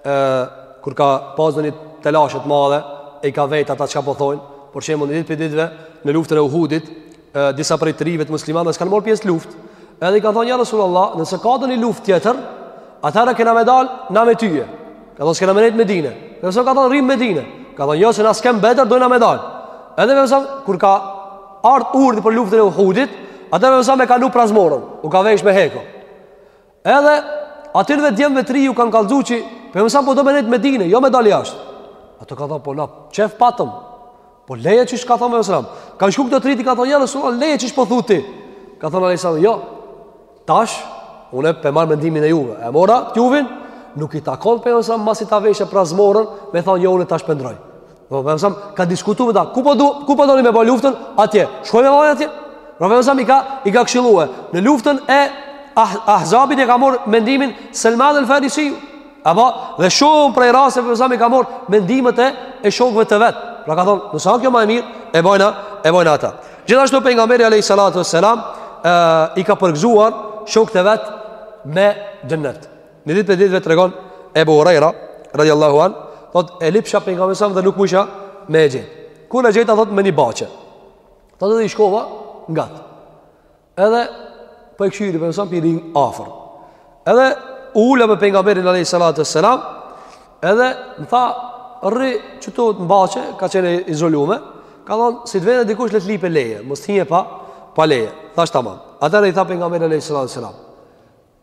A: e, kur ka pasë ndonjë telashe të madhe, e i ka vetë ata çka po thonë, për shembull një ditë prej ditëve, në luftën e uhudit, e, disa prej të rive të muslimanëve s'kanë morë pjesë luft, edhe i kanë thonë, ja Rasul Allah, nëse ka ndonjë luft tjetër, atëherë kena me dalë na me tyje, ka thonë s'kena me nejtë n'Medine, pejgamberi a.s. ka thonë rrimë n'Medine, ka thonë jo se na s'kemë n'Bedër, dojna me dalë, edhe pejgamberi a.s., kur ka ardhë urdhri për luftën e uhudit, atëherë pejgamberi a.s. e ka vu prazmorën, u ka vesh me hekur, Edhe atyre djemve të ri ju kanë kallëzu që pejgamberi a.s. po do me nejtë n'Medine, jo me dalë jashtë Ata kanë thonë, po na qejf patëm Po leje qysh ka thonë pejgamberi a.s. Kanë shku këta të rijtë, ka thonë, ja Resulallah, leje qysh po thu ti Ka thonë a.s., jo Tash, une p'e marr mendimin e juve E mora, t'juvin Nuk i takon pejgamberit a.s. masi ta veshë prazmorën Me thonë, jo, une tash po ndrroj Pejgamberi a.s. ka diskutu me ta, ku po, du, ku po doni me ba luftën, atje, shkojmë e bajmë atje. Pejgamberi a.s. i ka, i ka këshilue, në luftën e ah, Ahzabit e ka morë mendimin Selman el Farisi. Apo, dhe shumë prej raste pejgamberi a.s. i ka morë mendimet e, e shokve të vetë. Pra ka thonë, nëse a kjo ma e mirë, e bojna, e bojna ata. Gjithashtu pejgamberi a.s. i ka përgëzuar shokët e vet me xhenet. Një ditë prej ditëve tregon Ebu Hurejra, radiallahu an, thot, e lypsha pejgamberin a.s. dhe nuk mujsha me e gjet. Kur e gjeta, thot, me një baçe. Thot edhe i shkova ngat. Edhe po e kshyri pejgamberin a.s. po i rri afër. Edhe u ula me pejgamberin a.s. Edhe më tha, rri qëtu n'baçe, ka qene izolume, ka thonë, si të vjen dikush le të lype leje, mos të hinje pa, pa leje, thashë tamam. Atëherë i tha pejgamberin a.s.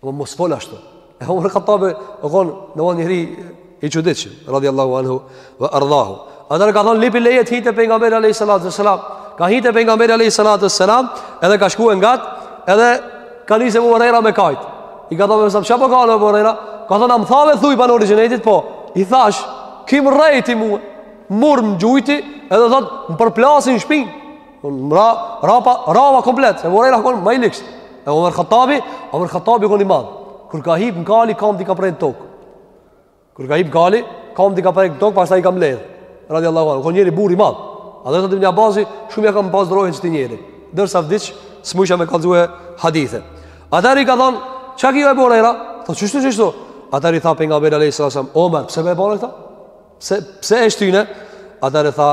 A: Dhe mos fol ashtu. E Omer Khattabi u kon një njeri i çuditshëm, radhiyallahu anhu wa ardahu. Atëherë ka thon lypi leje t'hijë te pejgamberi alayhi salatu wasalam. Ka hi te pejgamberi alayhi salatu wasalam, edhe ka shku ngat, edhe ka nisë Ebu Hurejra me kajt. I ka thonë çka po kan Ebu Hurejra, ka thonë a m'thave thuj banor i xhenetit, po. I thash, ky m'rrejti mua. Mur m'gjujti, edhe thot, më përplasi n'shpinë. M'ra, prapa, rava komplet, se Ebu Hurejra u konë ma i ligshtë. E Omer Khattabi, Omer Khattabi konë i madh. Kur ka hip në kali, kamt i kan prek n'tokë. Kur ka hip në kali, kamt i kan prek n'tokë, pastaj i ka mledhë. Radiallahu anhu, konë njeri burr i madh. Edhe thotë Ibn Abasi, shumë ja kam pas drojën qeti njeri. Derisa vdiq, s'mujsha me kalzue hadithe. Atëherë i ka thonë, çka ki ja Ebu Hurejra? Tha, qështu, qështu? Atëherë i tha pejgamberi alayhis salam, Omer, pse e bëre këta? Pse pse e shtyne? Atëherë tha,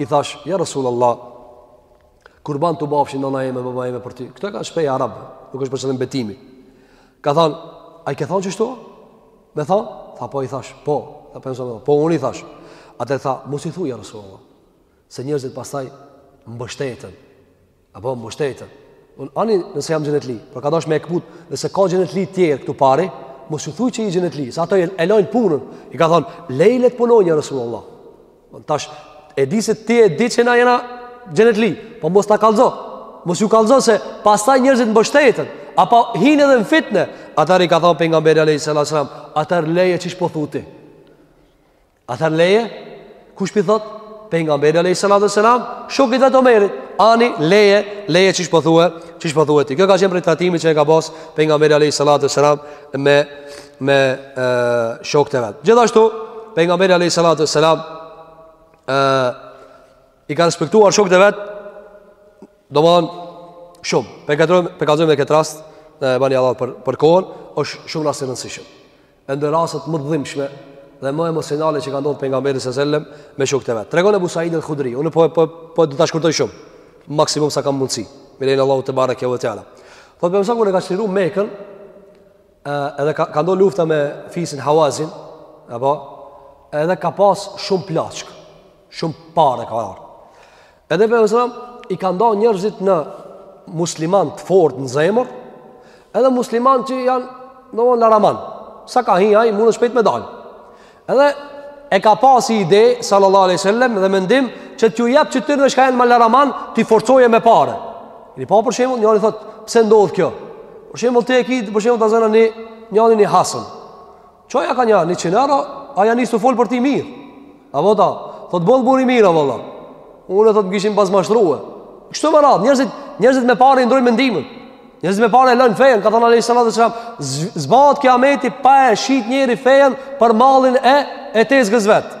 A: i thash, ja Resulullah, kurban t'u bafshin nëna ime, baba ime për ty. Këtë e kanë shprehi arabët, nuk është për qëllim betimi. Ka thënë, a i ke thënë qështu me thanë, tha po i thash, po, tha po sa po unë i thash. Atëherë tha, mos i thuaj ja Resulullah, se njerëzit pastaj mbështeten. Apo mbështeten. Un ani nëse jam xhenetli, por ka dash me e kput, nëse ka xhenetli tjerë këtupari, mos ju thuj që ji xhenetli, se ato e lojnë punën. I ka thon, leji le t'punojnë ja Resulullah. Un tash e di se ti e di që na jena xhenetli, po mos ta kallzo. Mos ju kallzo se pastaj njerëzit mbështeten, apo hin edhe në fitnë. Atëherë i ka thon pejgamberi alayhis salam, atëherë leje qysh po thu ti. Atëherë leje, kush p'i thot? Pejgamberi a.s. shokit vet, Omerit, ani leje, leje qysh po thue, qysh po thue ti. Kjo ka qenë prej trajtimit që e ka pas pejgamberi a.s. me, me e, shokët e vet. Gjithashtu, pejgamberi a.s. E, i ka respektuar shokët e vet, domethanë shumë. Po e kallzojmë dhe këtë rast, n'e bani Allah për, për kohën, është shumë rast i rëndësishëm. e ndër rastet më të dhimbshme dhe më emocionale që ka ndodh pejgamberit sallallahu alajhi wasallam me shokët e vet. Tregon Abu Sa'id al-Khudri, unë po po po do ta shkurtoj shumë, maksimum sa kam mundsi. Me lejen e Allahut tebareke ve teala. Thot pejgamberi a.s. kur e ka çliru Mekën, edhe ka ka ndodh lufta me fisin Hawazin, apo edhe ka pas shumë plaçkë, shumë pare ka ardh. Edhe pejgamberi i ka nda njërzit në musliman të fort në zemër, edhe musliman që janë në, laraman, sa ka hi, ai mundet shpejt me dalë. Edhe e ka pas i ide, sallallahu aleyhi sallem, dhe mendim, që t'ju jep qetyne çka janë ma laraman, t'i forcojë me pare. Një pa për shembull, njëri thotë, pse ndodhë kjo? Për shembull, ti e ki, për shembull, ta zëmë një, një një hasëm. Çoja ka një, njëqind euro, ai ja nis e fol për ti mirë. A valla, thotë boll burrë i mirë, a valla. Unë thotë më kishin pas mashtrue. Kështu me radhë, njerëzit, njerëzit me pare i ndrrojnë mendimin. Njerëzit me pare e lënë fejën, ka thënë alejhi salatu ve selam, s'bahet kijameti pa e shit njeri fejën për mallin e, e tezgës vetë.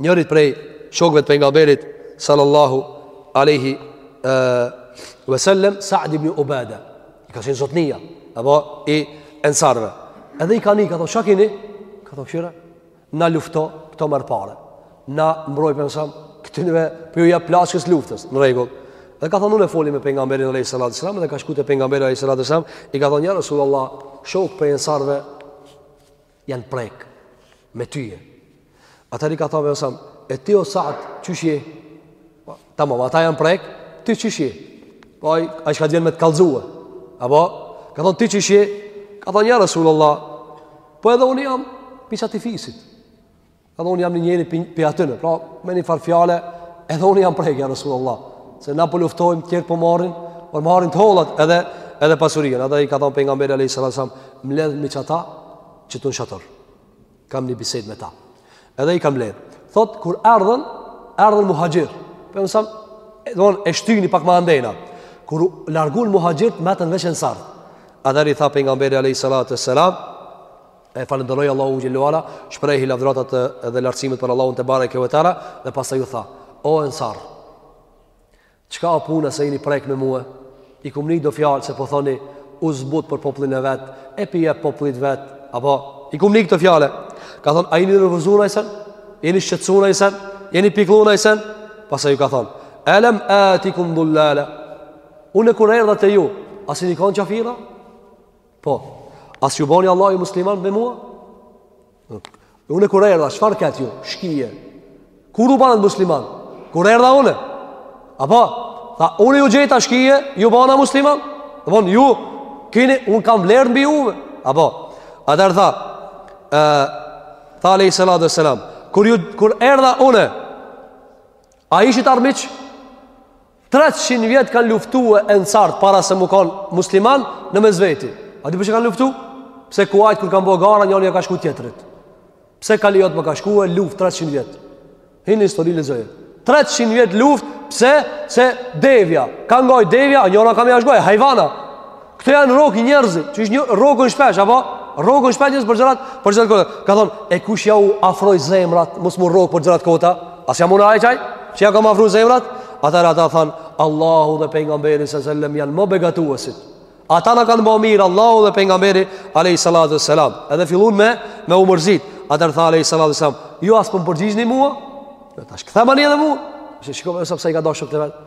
A: njërit prej shokëve të pejgamberit sallallahu alaihi wasallam Sa'd ibn Ubada ai ka qenë zotnia apo i ensarve edhe i kanë ka thonë çka keni ka thonë kqyre na lufto këta merr pare na mbroj pejgamberi alejhi selam këtyneve po ju jep plaçkë t'luftës në rregull dhe ka thonë unë foli me pejgamberin alayhi salatu wasallam dhe ka shkuar te pejgamberi alayhi salatu wasallam i ka thonë ja rasulullah shokë prej ensarve janë prek me tyje. Atëherë i ka thënë alejhi selam, e ti o Saad, qysh je? Po, tamam, ata janë prek, ti qysh je? Po ai ai shka djen me të kallzue. Apo ka thënë ti qysh je? Ka thënë ja Resulullah. Po edhe unë jam prej qatij fisit. Edhe unë jam një njeri prej atyre, pra me një farë fjale, edhe unë jam prek, ja Rasulullah. Se na po luftojmë, tjerë po marrin, po marrin të hollat edhe edhe pasurinë. Atëherë i ka thënë pejgamberi alayhis salam, "Mbledhmi qata qetu n'shator." Kam një bisedë me ta. Edhe i ka mbledh. Thot kur erdhën, erdhën muhaxhir. Po më thon, don e shtyni pak më andejna. Kur u larguan muhaxhirt, metën veç ensar. Atëherë tha pejgamberi alayhis salam, E falënderoi Allahun xhele ve ala, shprehi lavdatat dhe lartësimet për Allahun tebareke ve teala dhe pastaj u tha: O Ensar, çka o puna se jeni prek me mua? I kom ni do fjalë se po thoni u zbut për popullin e vet, e p'i jep popullit vet, apo i kom ni këto fjalë? Ka thon a jeni nervozu najsen? Jeni shqetësu najsen? Jeni pikëllu najsen? Pastaj ju ka thon: "Alam atikum dullala?" Unë kur erdha te ju, a s'ini kanë qafira? Po, a s'ju boni Allahi musliman me mua? Unë kur erdha, çfarë ket ju? Shkije. Kur u banët musliman? Kur erdha unë? Apo, tha, unë ju gjeta shkije, ju bana musliman? Domethon, ju, kini, unë kam vlerë mbi juve. Apo, atër tha, e, tha alejhi salatu ve selam, kur, ju, kur erdha unë, a ishit armiq? 300 vjet kanë luftuar ensart para se mu kanë musliman në mes veti. A di pse kanë luftu? Pse kuajt kur kanë bërë gara njëri ja ka shku tjetrit. Pse kali jot ma ka shku e luft 300 vjet. Hin n'histori lexoje. 300 vjet luft pse se devja ka ngoj devja a njëra kam ia shgoj hajvana. Këto janë rrokë njerëzit, që rroken shpesh, apo? Rroken shpesh njerëz për gjërat, për gjërat kota. Ka thonë, e kush jau afroi zemrat, mos m'u rrokë për gjëra t'kota? A s'jam unë ai, qaj, që jau kam afru zemrat? Atëherë ata thonë, Allahu dhe pejgamberi s sellem janë më begatuesit. Ata na kanë bo mirë, Allahu dhe pejgamberi, alejhi salatu ve selam. Edhe fillun me, me u mërzit. Atëherë tha, alejhi salatu ve selam, ju a s'po më përgjigjni mua? Dhe tash kthemani edhe mua? Se shikoni, sepse i ka dashur këta vetë.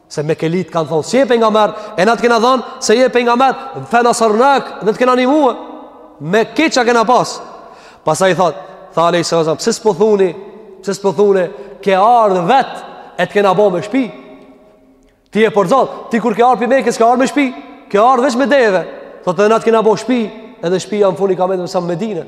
A: Se mekelitë t'kanë thonë, s'je pejgamer, e na të kena thonë, se je pejgamer, fe nasarnak, dhe të kena nimue, me kejt çka kena pas. Pastaj thotë, tha alejhi selam, pse s'po thuni, pse s'po thuni, ke ardhë vetë, e të kena bo me shpi. Ti, e për Zot, ti kur ke ardhë pi Meke, s'ke ardhë me shpi, ke ardhë veç me deve, thotë edhe na të kena bo shpi, edhe shpi janë funi ka me dhe mësa Medine.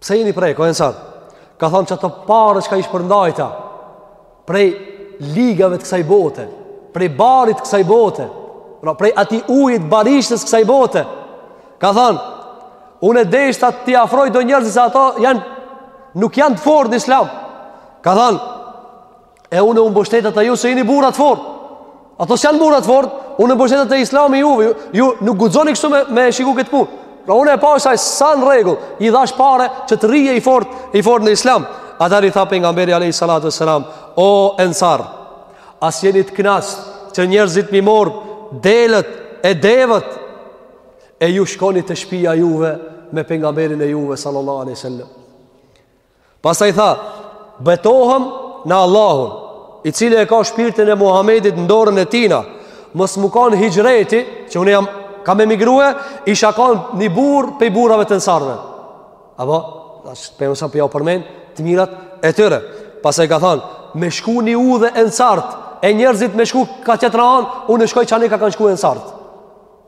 A: Pse jeni prek, o ensar? Ka thonë qato pare çka i shpërndajta prej ligave të kësaj bote, prej barit të kësaj bote, pra prej atij ujit barishtës kësaj bote, ka thonë, unë e deshta t'i afroj do njerëz se ato janë, nuk janë të fort në islam. Ka thonë, E unë u mbështeta te ju se jeni burra të fortë. Ato s'janë burra të fortë, unë u mbështeta te Islami juve. Ju, ju nuk guxoni kështu me me shiku këtë punë. Pra unë e pashë s'a në rregull, i dhashë pare që të rrijë i fortë, i fortë në Islam. Atëherë i tha pejgamberi alayhi salatu selam, o Ensar, a s'jeni të knaq që njerëzit m'i morr delet e devet e ju shkoni te shtëpia juve me pejgamberin e juve sallallahu alaihi wasallam. Pastaj tha, betohem në Allahun, i cili e ka shpirtin e Muhamedit në dorën e tina, mos me kanë hixhreti, që unë jam, kam emigrue, i shakon një burë pe i burave të nësarve. Apo, pe unë s'po jau përmen, të mirat e tyre. Pastaj ka thonë, me shku një udhë ensarët, e njerëzit me shku ka tjetra anë, unë shkoj qanej ka kanë shku ensarët.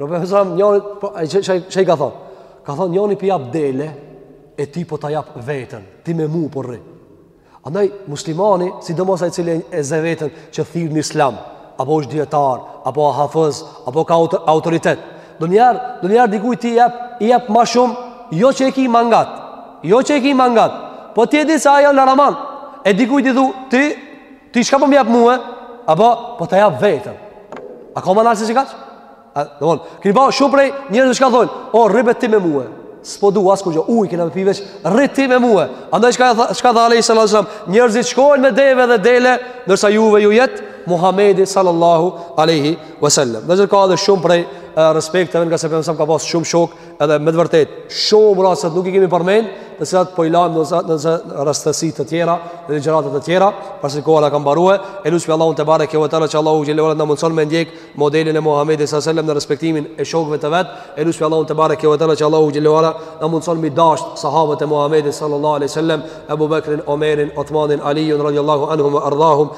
A: Në për përsa njënit, po, që i ka thonë? Ka thonë njënit po i jap dele, e ty po ta jap veten, ti me mu po rri. Andaj, muslimani, sidomos ai cili e zë veten që thirr në islam, apo është dijetar, apo hafëz, apo ka autoritet. Donjëherë, donjëherë dikujt i jep, i jep ma shumë, jo që e ki mangat, jo që e ki mangat, po ti e di se ai o laraman, e dikujt i thu, ti, Ti çka po më jap mua? Apo po ta jap veten? A ka ma nalt se qekaq? A, domethon. Kini pa shumë prej njerëz çka thonë, "O rri bre ti me mua." S'po du as kurgjo. Uj, kena me pi veç rri ti me mua. Andaj çka çka tha alejhi salatu selam, njerëzit shkojnë me deve dhe dele, ndërsa juve ju jet Muhamedi sallallahu alaihi wasallam. Dhe ka edhe shumë prej respekteve ngase pejgamberi ka pas shumë shokë edhe me të vërtet shumë rastet nuk i kemi përmend, të cilat po i lajmë në rastësi të tjera, në ligjërata të tjera, pasi koha na ka mbaru, e lusmi Allahun tebareke ve teala që Allahu xhele ve ala na mundson me ndjek modelin e Muhamedit sallallahu alajhi wasallam në respektimin e shokëve të vet, e lusmi Allahun tebareke ve teala që Allahu xhele ve ala na mundson me dasht sahabët e Muhamedit sallallahu alajhi wasallam, Ebu Bekrin, Omerin, Uthmanin, Aliun radhiyallahu anhum wa ardahum